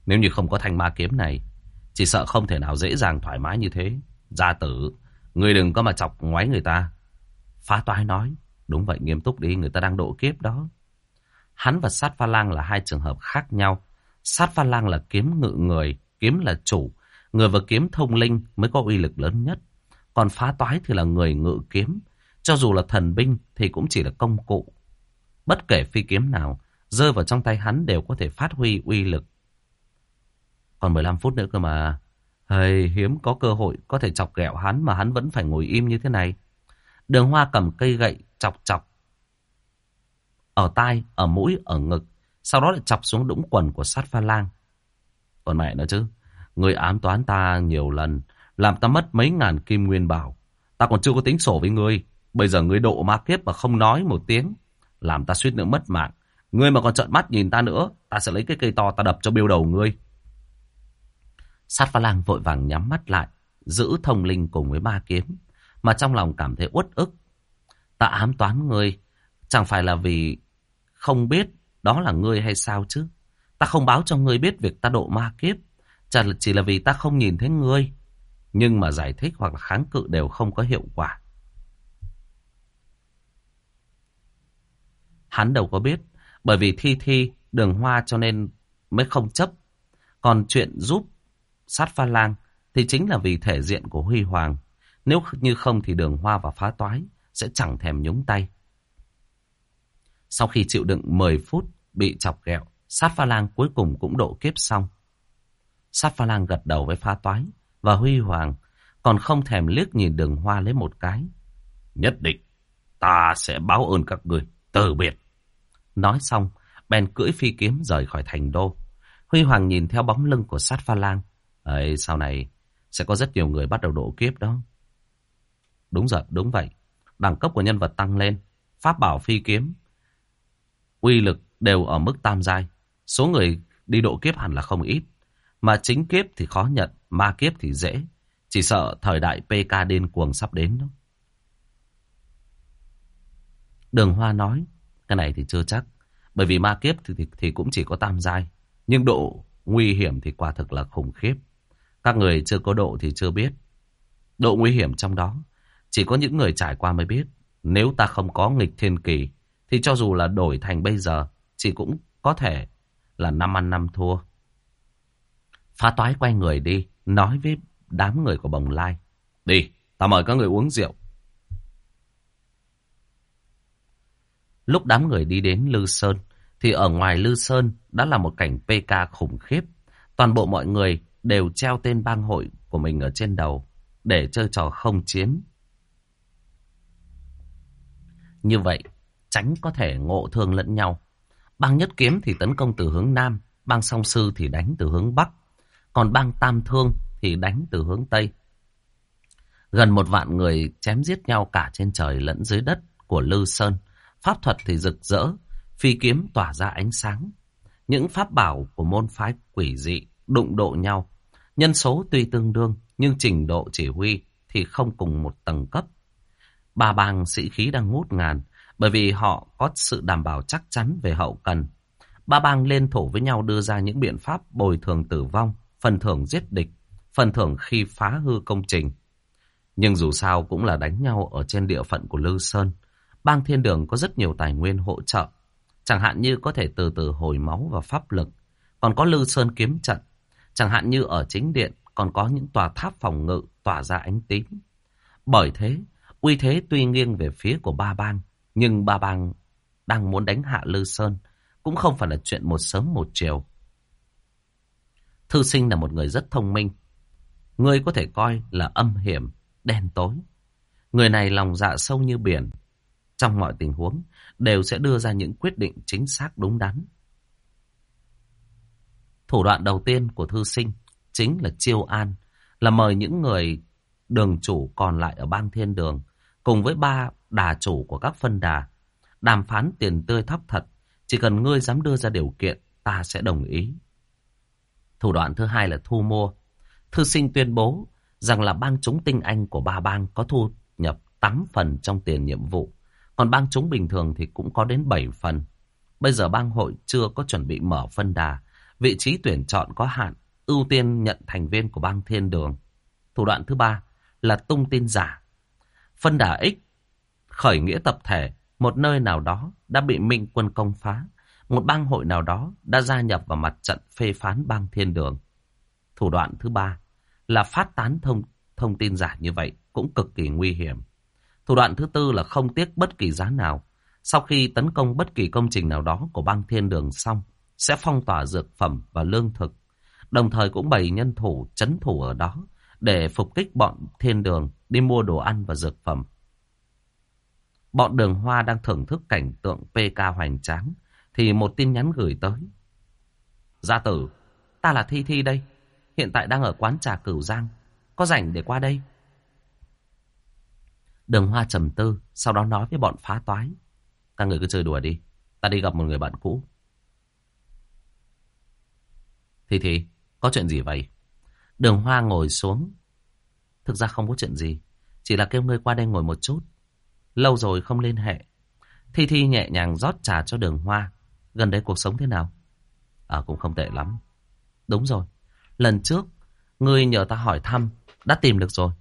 nếu như không có thanh ma kiếm này, chỉ sợ không thể nào dễ dàng thoải mái như thế. Gia tử, người đừng có mà chọc ngoái người ta. Phá toái nói, đúng vậy nghiêm túc đi, người ta đang độ kiếp đó. Hắn và sát pha lang là hai trường hợp khác nhau. Sát pha lang là kiếm ngự người, kiếm là chủ. Người và kiếm thông linh mới có uy lực lớn nhất. Còn phá toái thì là người ngự kiếm. Cho dù là thần binh thì cũng chỉ là công cụ. Bất kể phi kiếm nào, rơi vào trong tay hắn đều có thể phát huy uy lực. Còn 15 phút nữa cơ mà. hơi hiếm có cơ hội có thể chọc ghẹo hắn mà hắn vẫn phải ngồi im như thế này. Đường hoa cầm cây gậy chọc chọc. Ở tai, ở mũi, ở ngực. Sau đó lại chọc xuống đũng quần của sát pha lang. Còn mẹ nữa chứ. Người ám toán ta nhiều lần. Làm ta mất mấy ngàn kim nguyên bảo. Ta còn chưa có tính sổ với ngươi. Bây giờ ngươi độ ma kiếp mà không nói một tiếng. Làm ta suýt nữa mất mạng. Ngươi mà còn trợn mắt nhìn ta nữa. Ta sẽ lấy cái cây to ta đập cho biêu đầu ngươi. Sát pha lang vội vàng nhắm mắt lại. Giữ thông linh cùng với ba kiếm. Mà trong lòng cảm thấy uất ức. Ta ám toán ngươi. Chẳng phải là vì không biết đó là ngươi hay sao chứ. Ta không báo cho ngươi biết việc ta độ ma kiếp. Chỉ là vì ta không nhìn thấy ngươi. Nhưng mà giải thích hoặc là kháng cự đều không có hiệu quả. Hắn đâu có biết. Bởi vì thi thi đường hoa cho nên mới không chấp. Còn chuyện giúp sát pha lang thì chính là vì thể diện của Huy Hoàng. Nếu như không thì đường hoa và phá toái sẽ chẳng thèm nhúng tay. Sau khi chịu đựng 10 phút bị chọc ghẹo, sát pha lang cuối cùng cũng độ kiếp xong. Sát pha lang gật đầu với phá toái và Huy Hoàng còn không thèm liếc nhìn đường hoa lấy một cái. Nhất định ta sẽ báo ơn các người, từ biệt. Nói xong, bèn cưỡi phi kiếm rời khỏi thành đô. Huy Hoàng nhìn theo bóng lưng của sát pha lang. Ấy, sau này sẽ có rất nhiều người bắt đầu độ kiếp đó. Đúng rồi, đúng vậy. Đẳng cấp của nhân vật tăng lên. Pháp bảo phi kiếm. Uy lực đều ở mức tam giai. Số người đi độ kiếp hẳn là không ít. Mà chính kiếp thì khó nhận. Ma kiếp thì dễ. Chỉ sợ thời đại PK điên cuồng sắp đến đó. Đường Hoa nói. Cái này thì chưa chắc. Bởi vì ma kiếp thì, thì, thì cũng chỉ có tam giai. Nhưng độ nguy hiểm thì quả thực là khủng khiếp. Các người chưa có độ thì chưa biết. Độ nguy hiểm trong đó chỉ có những người trải qua mới biết. Nếu ta không có nghịch thiên kỳ thì cho dù là đổi thành bây giờ chỉ cũng có thể là năm ăn năm thua. Phá toái quay người đi nói với đám người của bồng lai. Đi, ta mời các người uống rượu. Lúc đám người đi đến Lư Sơn thì ở ngoài Lư Sơn đã là một cảnh PK khủng khiếp. Toàn bộ mọi người đều treo tên bang hội của mình ở trên đầu để chơi trò không chiến. Như vậy, tránh có thể ngộ thương lẫn nhau. Bang nhất kiếm thì tấn công từ hướng Nam, bang song sư thì đánh từ hướng Bắc, còn bang tam thương thì đánh từ hướng Tây. Gần một vạn người chém giết nhau cả trên trời lẫn dưới đất của Lư Sơn. Pháp thuật thì rực rỡ, phi kiếm tỏa ra ánh sáng. Những pháp bảo của môn phái quỷ dị đụng độ nhau. Nhân số tuy tương đương, nhưng trình độ chỉ huy thì không cùng một tầng cấp. Ba bang sĩ khí đang ngút ngàn, bởi vì họ có sự đảm bảo chắc chắn về hậu cần Ba bang liên thủ với nhau đưa ra những biện pháp bồi thường tử vong, phần thưởng giết địch, phần thưởng khi phá hư công trình. Nhưng dù sao cũng là đánh nhau ở trên địa phận của Lư Sơn. Bang Thiên Đường có rất nhiều tài nguyên hỗ trợ. Chẳng hạn như có thể từ từ hồi máu và pháp lực. Còn có Lư Sơn kiếm trận. Chẳng hạn như ở chính điện còn có những tòa tháp phòng ngự tỏa ra ánh tím. Bởi thế, uy thế tuy nghiêng về phía của ba bang, nhưng ba bang đang muốn đánh hạ Lư Sơn cũng không phải là chuyện một sớm một chiều. Thư sinh là một người rất thông minh. Người có thể coi là âm hiểm, đen tối. Người này lòng dạ sâu như biển. Trong mọi tình huống, đều sẽ đưa ra những quyết định chính xác đúng đắn. Thủ đoạn đầu tiên của thư sinh chính là chiêu an, là mời những người đường chủ còn lại ở bang thiên đường, cùng với ba đà chủ của các phân đà, đàm phán tiền tươi thóc thật, chỉ cần ngươi dám đưa ra điều kiện, ta sẽ đồng ý. Thủ đoạn thứ hai là thu mua. Thư sinh tuyên bố rằng là bang chúng tinh anh của ba bang có thu nhập tám phần trong tiền nhiệm vụ. Còn bang chúng bình thường thì cũng có đến 7 phần. Bây giờ bang hội chưa có chuẩn bị mở phân đà. Vị trí tuyển chọn có hạn, ưu tiên nhận thành viên của bang thiên đường. Thủ đoạn thứ ba là tung tin giả. Phân đà X khởi nghĩa tập thể một nơi nào đó đã bị Minh quân công phá. Một bang hội nào đó đã gia nhập vào mặt trận phê phán bang thiên đường. Thủ đoạn thứ ba là phát tán thông, thông tin giả như vậy cũng cực kỳ nguy hiểm. Thủ đoạn thứ tư là không tiếc bất kỳ giá nào. Sau khi tấn công bất kỳ công trình nào đó của bang thiên đường xong, sẽ phong tỏa dược phẩm và lương thực. Đồng thời cũng bày nhân thủ, chấn thủ ở đó để phục kích bọn thiên đường đi mua đồ ăn và dược phẩm. Bọn đường hoa đang thưởng thức cảnh tượng PK hoành tráng, thì một tin nhắn gửi tới. Gia tử, ta là Thi Thi đây, hiện tại đang ở quán trà Cửu Giang, có rảnh để qua đây. Đường hoa trầm tư, sau đó nói với bọn phá toái. Các người cứ chơi đùa đi, ta đi gặp một người bạn cũ. Thi Thi, có chuyện gì vậy? Đường hoa ngồi xuống. Thực ra không có chuyện gì, chỉ là kêu ngươi qua đây ngồi một chút. Lâu rồi không liên hệ. Thi Thi nhẹ nhàng rót trà cho đường hoa. Gần đây cuộc sống thế nào? À cũng không tệ lắm. Đúng rồi. Lần trước, ngươi nhờ ta hỏi thăm, đã tìm được rồi.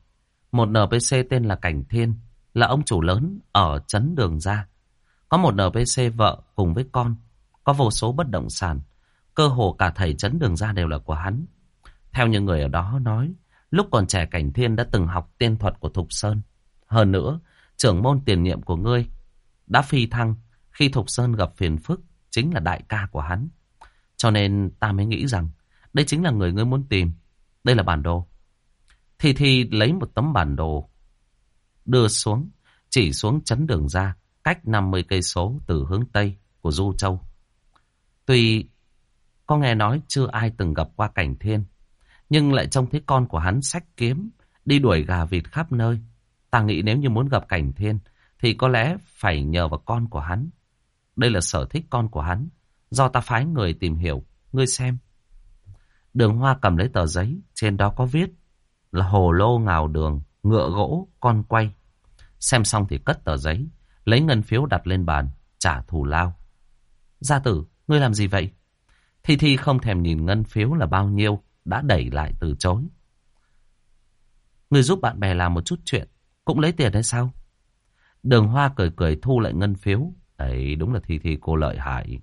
Một NPC tên là Cảnh Thiên, là ông chủ lớn ở Trấn Đường Gia. Có một NPC vợ cùng với con, có vô số bất động sản. Cơ hồ cả thầy Trấn Đường Gia đều là của hắn. Theo những người ở đó nói, lúc còn trẻ Cảnh Thiên đã từng học tiên thuật của Thục Sơn. Hơn nữa, trưởng môn tiền nhiệm của ngươi đã phi thăng khi Thục Sơn gặp phiền phức chính là đại ca của hắn. Cho nên ta mới nghĩ rằng đây chính là người ngươi muốn tìm. Đây là bản đồ. Thì Thi lấy một tấm bản đồ đưa xuống, chỉ xuống chấn đường ra, cách 50 cây số từ hướng Tây của Du Châu. Tuy có nghe nói chưa ai từng gặp qua cảnh thiên, nhưng lại trông thấy con của hắn sách kiếm, đi đuổi gà vịt khắp nơi. Ta nghĩ nếu như muốn gặp cảnh thiên, thì có lẽ phải nhờ vào con của hắn. Đây là sở thích con của hắn. Do ta phái người tìm hiểu. Ngươi xem. Đường hoa cầm lấy tờ giấy. Trên đó có viết là hồ lô ngào đường, ngựa gỗ, con quay. Xem xong thì cất tờ giấy. Lấy ngân phiếu đặt lên bàn. Trả thù lao. Gia tử, ngươi làm gì vậy? Thi Thi không thèm nhìn ngân phiếu là bao nhiêu. Đã đẩy lại từ chối. Ngươi giúp bạn bè làm một chút chuyện. Cũng lấy tiền hay sao? Đường Hoa cười cười thu lại ngân phiếu. Đấy, đúng là Thi Thi cô lợi hại.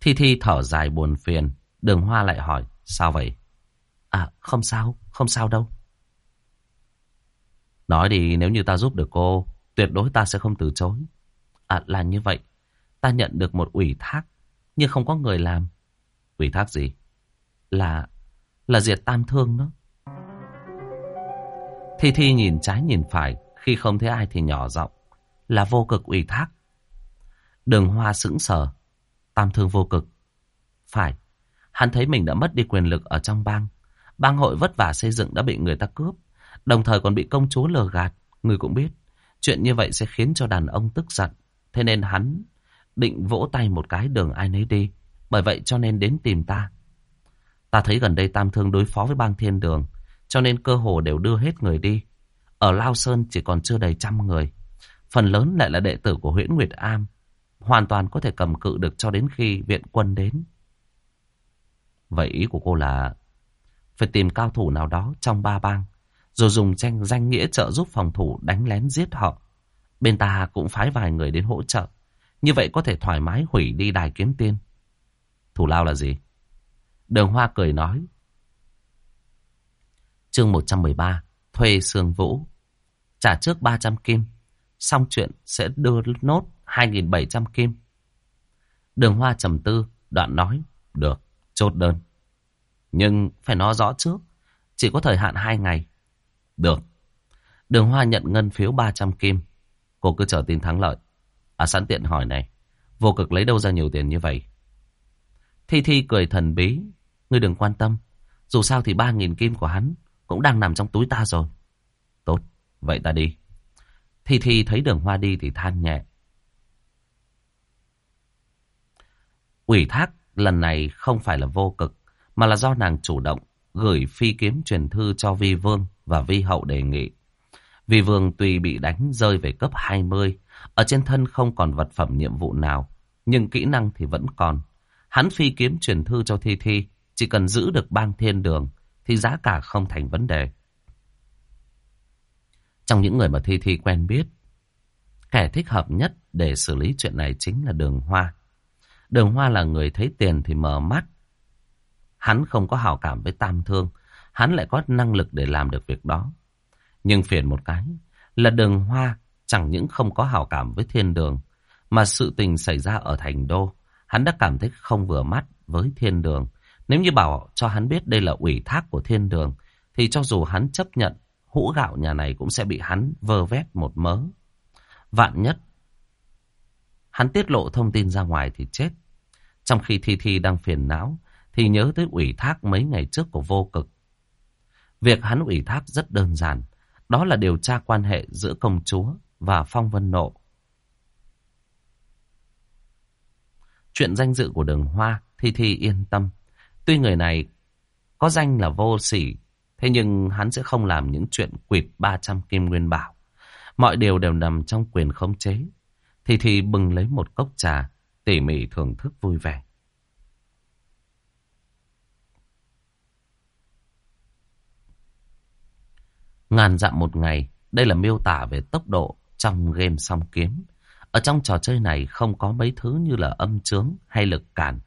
Thi Thi thở dài buồn phiền. Đường Hoa lại hỏi, sao vậy? À, không sao, không sao đâu. Nói đi, nếu như ta giúp được cô, tuyệt đối ta sẽ không từ chối. À, là như vậy. Ta nhận được một ủy thác, nhưng không có người làm. Ủy thác gì? Là, là diệt tam thương đó. Thi Thi nhìn trái nhìn phải, khi không thấy ai thì nhỏ giọng là vô cực ủy thác. Đường Hoa sững sờ, tam thương vô cực. Phải, hắn thấy mình đã mất đi quyền lực ở trong bang. Bang hội vất vả xây dựng đã bị người ta cướp, đồng thời còn bị công chúa lừa gạt. Người cũng biết, chuyện như vậy sẽ khiến cho đàn ông tức giận. Thế nên hắn định vỗ tay một cái đường ai nấy đi. Bởi vậy cho nên đến tìm ta. Ta thấy gần đây Tam Thương đối phó với bang thiên đường. Cho nên cơ hồ đều đưa hết người đi. Ở Lao Sơn chỉ còn chưa đầy trăm người. Phần lớn lại là đệ tử của huyện Nguyệt Am. hoàn toàn có thể cầm cự được cho đến khi viện quân đến. Vậy ý của cô là phải tìm cao thủ nào đó trong ba bang, rồi dùng danh, danh nghĩa trợ giúp phòng thủ đánh lén giết họ. Bên ta cũng phái vài người đến hỗ trợ. Như vậy có thể thoải mái hủy đi đài kiếm tiên. Thủ lao là gì? Đường Hoa cười nói. Chương 113. Thuê Sương Vũ. Trả trước 300 kim. Xong chuyện sẽ đưa nốt 2.700 kim. Đường Hoa trầm tư, đoạn nói. Được, chốt đơn. Nhưng phải nói rõ trước. Chỉ có thời hạn 2 ngày. Được. Đường Hoa nhận ngân phiếu 300 kim. Cô cứ chờ tin thắng lợi. À sẵn tiện hỏi này. Vô cực lấy đâu ra nhiều tiền như vậy? Thi Thi cười thần bí. Ngươi đừng quan tâm. Dù sao thì 3.000 kim của hắn cũng đang nằm trong túi ta rồi. Tốt, vậy ta đi. Thi Thi thấy đường hoa đi thì than nhẹ. Ủy thác lần này không phải là vô cực, mà là do nàng chủ động gửi phi kiếm truyền thư cho Vi Vương và Vi Hậu đề nghị. Vi Vương tuy bị đánh rơi về cấp 20, ở trên thân không còn vật phẩm nhiệm vụ nào, nhưng kỹ năng thì vẫn còn. Hắn phi kiếm truyền thư cho Thi Thi, chỉ cần giữ được bang thiên đường, thì giá cả không thành vấn đề. Trong những người mà Thi Thi quen biết, kẻ thích hợp nhất để xử lý chuyện này chính là Đường Hoa. Đường Hoa là người thấy tiền thì mở mắt. Hắn không có hào cảm với Tam Thương, hắn lại có năng lực để làm được việc đó. Nhưng phiền một cái là Đường Hoa chẳng những không có hào cảm với Thiên Đường, mà sự tình xảy ra ở Thành Đô, hắn đã cảm thấy không vừa mắt với Thiên Đường. Nếu như bảo cho hắn biết đây là ủy thác của Thiên Đường, thì cho dù hắn chấp nhận, hũ gạo nhà này cũng sẽ bị hắn vơ vét một mớ. Vạn nhất, hắn tiết lộ thông tin ra ngoài thì chết. Trong khi Thi Thi đang phiền não, thì nhớ tới ủy thác mấy ngày trước của vô cực. Việc hắn ủy thác rất đơn giản, đó là điều tra quan hệ giữa công chúa và Phong Vân Nộ. Chuyện danh dự của đường hoa, Thi Thi yên tâm. Tuy người này có danh là vô sỉ, thế nhưng hắn sẽ không làm những chuyện quỵt 300 kim nguyên bảo. Mọi điều đều nằm trong quyền khống chế. Thì thì bừng lấy một cốc trà, tỉ mỉ thưởng thức vui vẻ. Ngàn dặm một ngày, đây là miêu tả về tốc độ trong game song kiếm. Ở trong trò chơi này không có mấy thứ như là âm chướng hay lực cản.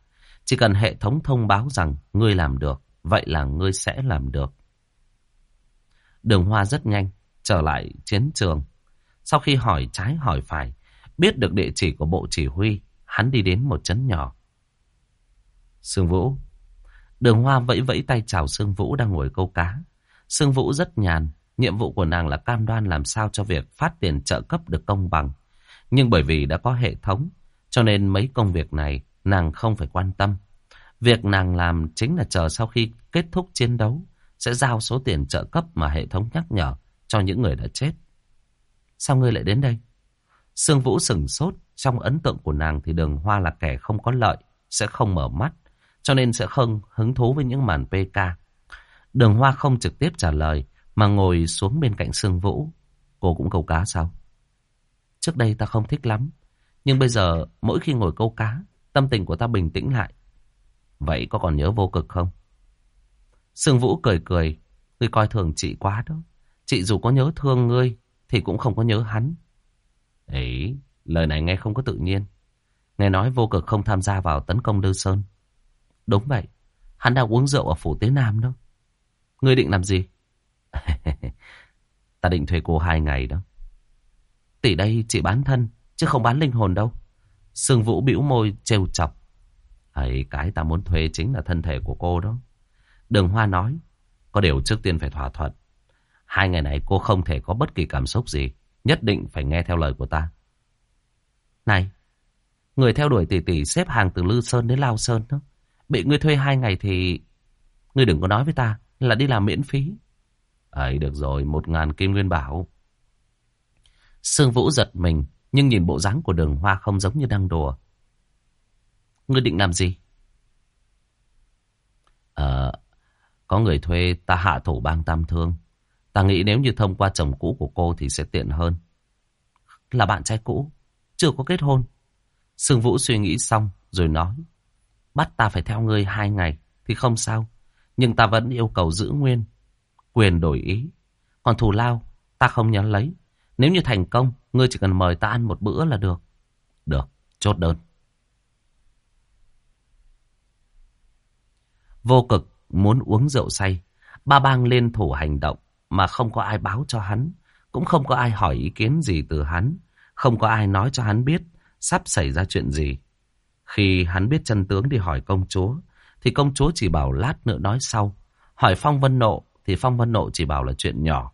Chỉ cần hệ thống thông báo rằng ngươi làm được, vậy là ngươi sẽ làm được. Đường Hoa rất nhanh, trở lại chiến trường. Sau khi hỏi trái hỏi phải, biết được địa chỉ của bộ chỉ huy, hắn đi đến một trấn nhỏ. Sương Vũ. Đường Hoa vẫy vẫy tay chào Sương Vũ đang ngồi câu cá. Sương Vũ rất nhàn, nhiệm vụ của nàng là cam đoan làm sao cho việc phát tiền trợ cấp được công bằng. Nhưng bởi vì đã có hệ thống, cho nên mấy công việc này nàng không phải quan tâm. Việc nàng làm chính là chờ sau khi kết thúc chiến đấu, sẽ giao số tiền trợ cấp mà hệ thống nhắc nhở cho những người đã chết. Sao ngươi lại đến đây? Sương Vũ sừng sốt, trong ấn tượng của nàng thì đường hoa là kẻ không có lợi, sẽ không mở mắt, cho nên sẽ không hứng thú với những màn PK. Đường hoa không trực tiếp trả lời, mà ngồi xuống bên cạnh Sương Vũ. Cô cũng câu cá sao? Trước đây ta không thích lắm, nhưng bây giờ mỗi khi ngồi câu cá, tâm tình của ta bình tĩnh lại. Vậy có còn nhớ vô cực không? Sương Vũ cười cười, ngươi coi thường chị quá đó. Chị dù có nhớ thương ngươi, thì cũng không có nhớ hắn. Ấy, lời này nghe không có tự nhiên. Nghe nói vô cực không tham gia vào tấn công Lư Sơn. Đúng vậy, hắn đang uống rượu ở phủ Tế Nam đó. Ngươi định làm gì? ta định thuê cô hai ngày đó. Tỷ đây chỉ bán thân, chứ không bán linh hồn đâu. Sương Vũ bĩu môi trêu chọc. Ấy, cái ta muốn thuê chính là thân thể của cô đó. Đường Hoa nói, có điều trước tiên phải thỏa thuận. Hai ngày này cô không thể có bất kỳ cảm xúc gì. Nhất định phải nghe theo lời của ta. Này, người theo đuổi tỷ tỷ xếp hàng từ Lư Sơn đến Lao Sơn đó. Bị ngươi thuê hai ngày thì... Ngươi đừng có nói với ta là đi làm miễn phí. Ấy được rồi, một ngàn kim nguyên bảo. Sương Vũ giật mình, nhưng nhìn bộ dáng của đường hoa không giống như đang đùa. Ngươi định làm gì? Ờ, có người thuê ta hạ thủ bang tam thương. Ta nghĩ nếu như thông qua chồng cũ của cô thì sẽ tiện hơn. Là bạn trai cũ, chưa có kết hôn. Sương Vũ suy nghĩ xong rồi nói. Bắt ta phải theo ngươi hai ngày thì không sao. Nhưng ta vẫn yêu cầu giữ nguyên. Quyền đổi ý. Còn thù lao ta không nhớ lấy. Nếu như thành công, ngươi chỉ cần mời ta ăn một bữa là được. Được, chốt đơn. Vô cực muốn uống rượu say. Ba bang lên thủ hành động mà không có ai báo cho hắn. Cũng không có ai hỏi ý kiến gì từ hắn. Không có ai nói cho hắn biết sắp xảy ra chuyện gì. Khi hắn biết chân tướng đi hỏi công chúa, thì công chúa chỉ bảo lát nữa nói sau. Hỏi Phong Vân Nộ, thì Phong Vân Nộ chỉ bảo là chuyện nhỏ.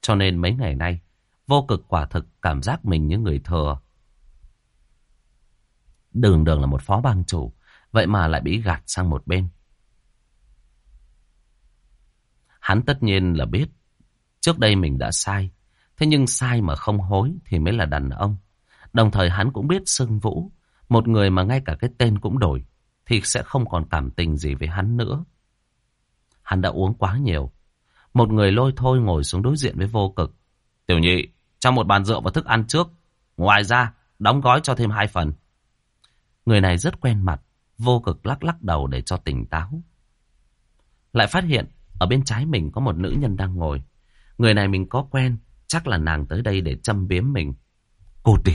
Cho nên mấy ngày nay, vô cực quả thực cảm giác mình như người thừa. Đường đường là một phó bang chủ, vậy mà lại bị gạt sang một bên. Hắn tất nhiên là biết, trước đây mình đã sai. Thế nhưng sai mà không hối thì mới là đàn ông. Đồng thời hắn cũng biết sơn Vũ, một người mà ngay cả cái tên cũng đổi, thì sẽ không còn cảm tình gì với hắn nữa. Hắn đã uống quá nhiều. Một người lôi thôi ngồi xuống đối diện với vô cực. Tiểu nhị, trong một bàn rượu và thức ăn trước. Ngoài ra, đóng gói cho thêm hai phần. Người này rất quen mặt, vô cực lắc lắc đầu để cho tỉnh táo. Lại phát hiện, ở bên trái mình có một nữ nhân đang ngồi. Người này mình có quen, chắc là nàng tới đây để châm biếm mình. Cột đi!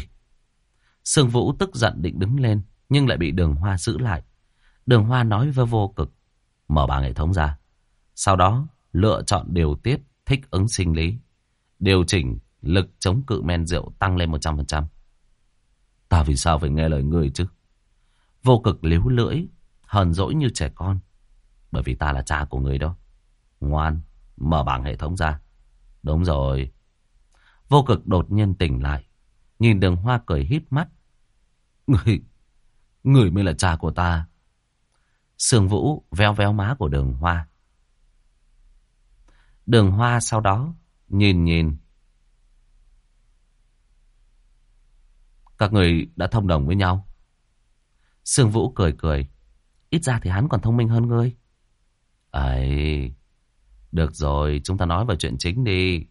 Sương Vũ tức giận định đứng lên, nhưng lại bị đường hoa giữ lại. Đường hoa nói với vô cực, mở bảng hệ thống ra. Sau đó, lựa chọn điều tiết thích ứng sinh lý. Điều chỉnh lực chống cự men rượu tăng lên 100%. Ta vì sao phải nghe lời người chứ? Vô cực liếu lưỡi, hờn dỗi như trẻ con. Bởi vì ta là cha của người đó. Ngoan, mở bảng hệ thống ra. Đúng rồi. Vô cực đột nhiên tỉnh lại. Nhìn đường hoa cười hít mắt. Người, người mới là cha của ta. Sương Vũ veo véo má của đường hoa. Đường hoa sau đó nhìn nhìn. Các người đã thông đồng với nhau. Sương Vũ cười cười. Ít ra thì hắn còn thông minh hơn ngươi. Ấy, được rồi, chúng ta nói về chuyện chính đi.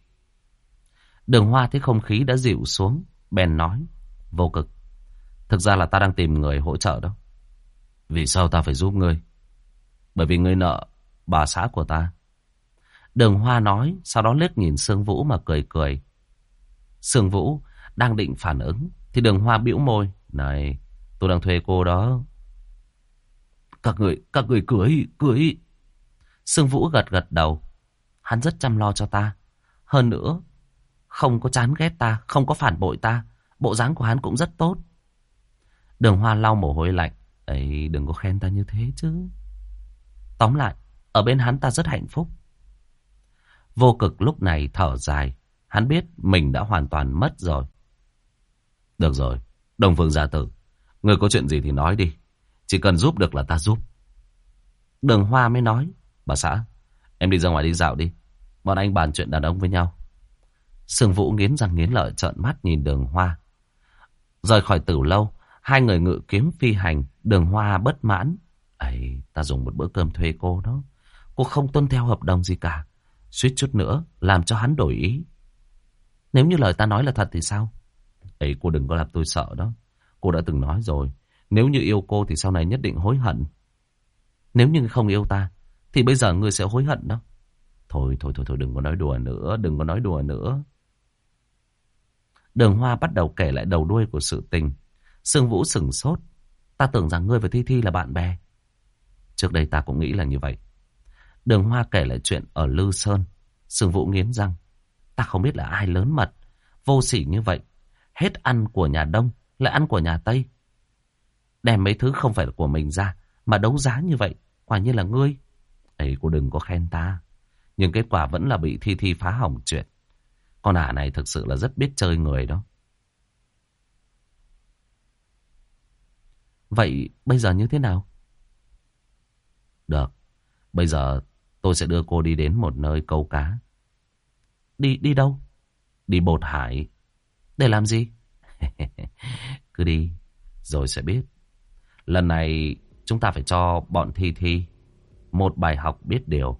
Đường hoa thấy không khí đã dịu xuống. Bèn nói, vô cực. Thực ra là ta đang tìm người hỗ trợ đó. Vì sao ta phải giúp ngươi? Bởi vì ngươi nợ bà xã của ta. Đường Hoa nói, sau đó liếc nhìn Sương Vũ mà cười cười. Sương Vũ đang định phản ứng, thì đường Hoa bĩu môi. Này, tôi đang thuê cô đó. Các người, các người cưới, cưới. Sương Vũ gật gật đầu. Hắn rất chăm lo cho ta. Hơn nữa, không có chán ghét ta, không có phản bội ta. Bộ dáng của hắn cũng rất tốt. Đường Hoa lau mồ hôi lạnh. Ấy, đừng có khen ta như thế chứ. Tóm lại, ở bên hắn ta rất hạnh phúc. Vô cực lúc này thở dài. Hắn biết mình đã hoàn toàn mất rồi. Được rồi, Đồng Phương Gia Tử. Người có chuyện gì thì nói đi. Chỉ cần giúp được là ta giúp. Đường Hoa mới nói. Bà xã, em đi ra ngoài đi dạo đi. Bọn anh bàn chuyện đàn ông với nhau. Sương Vũ nghiến răng nghiến lợi trợn mắt nhìn đường Hoa. Rời khỏi tử lâu, hai người ngự kiếm phi hành, đường Hoa bất mãn. ấy ta dùng một bữa cơm thuê cô đó. Cô không tuân theo hợp đồng gì cả. Suýt chút nữa, làm cho hắn đổi ý. Nếu như lời ta nói là thật thì sao? ấy cô đừng có làm tôi sợ đó. Cô đã từng nói rồi, nếu như yêu cô thì sau này nhất định hối hận. Nếu như không yêu ta, thì bây giờ ngươi sẽ hối hận đó. Thôi, thôi, thôi, thôi, đừng có nói đùa nữa, đừng có nói đùa nữa. Đường Hoa bắt đầu kể lại đầu đuôi của sự tình. Sương Vũ sừng sốt. Ta tưởng rằng ngươi và Thi Thi là bạn bè. Trước đây ta cũng nghĩ là như vậy. Đường Hoa kể lại chuyện ở Lư Sơn. Sương Vũ nghiến răng. Ta không biết là ai lớn mật. Vô sỉ như vậy. Hết ăn của nhà Đông, lại ăn của nhà Tây. Đem mấy thứ không phải là của mình ra, mà đấu giá như vậy. Quả nhiên là ngươi. Ấy cô đừng có khen ta. Nhưng kết quả vẫn là bị Thi Thi phá hỏng chuyện. Con ả này thực sự là rất biết chơi người đó. Vậy bây giờ như thế nào? Được. Bây giờ tôi sẽ đưa cô đi đến một nơi câu cá. Đi đi đâu? Đi bột hải. Để làm gì? Cứ đi, rồi sẽ biết. Lần này chúng ta phải cho bọn Thi Thi một bài học biết điều.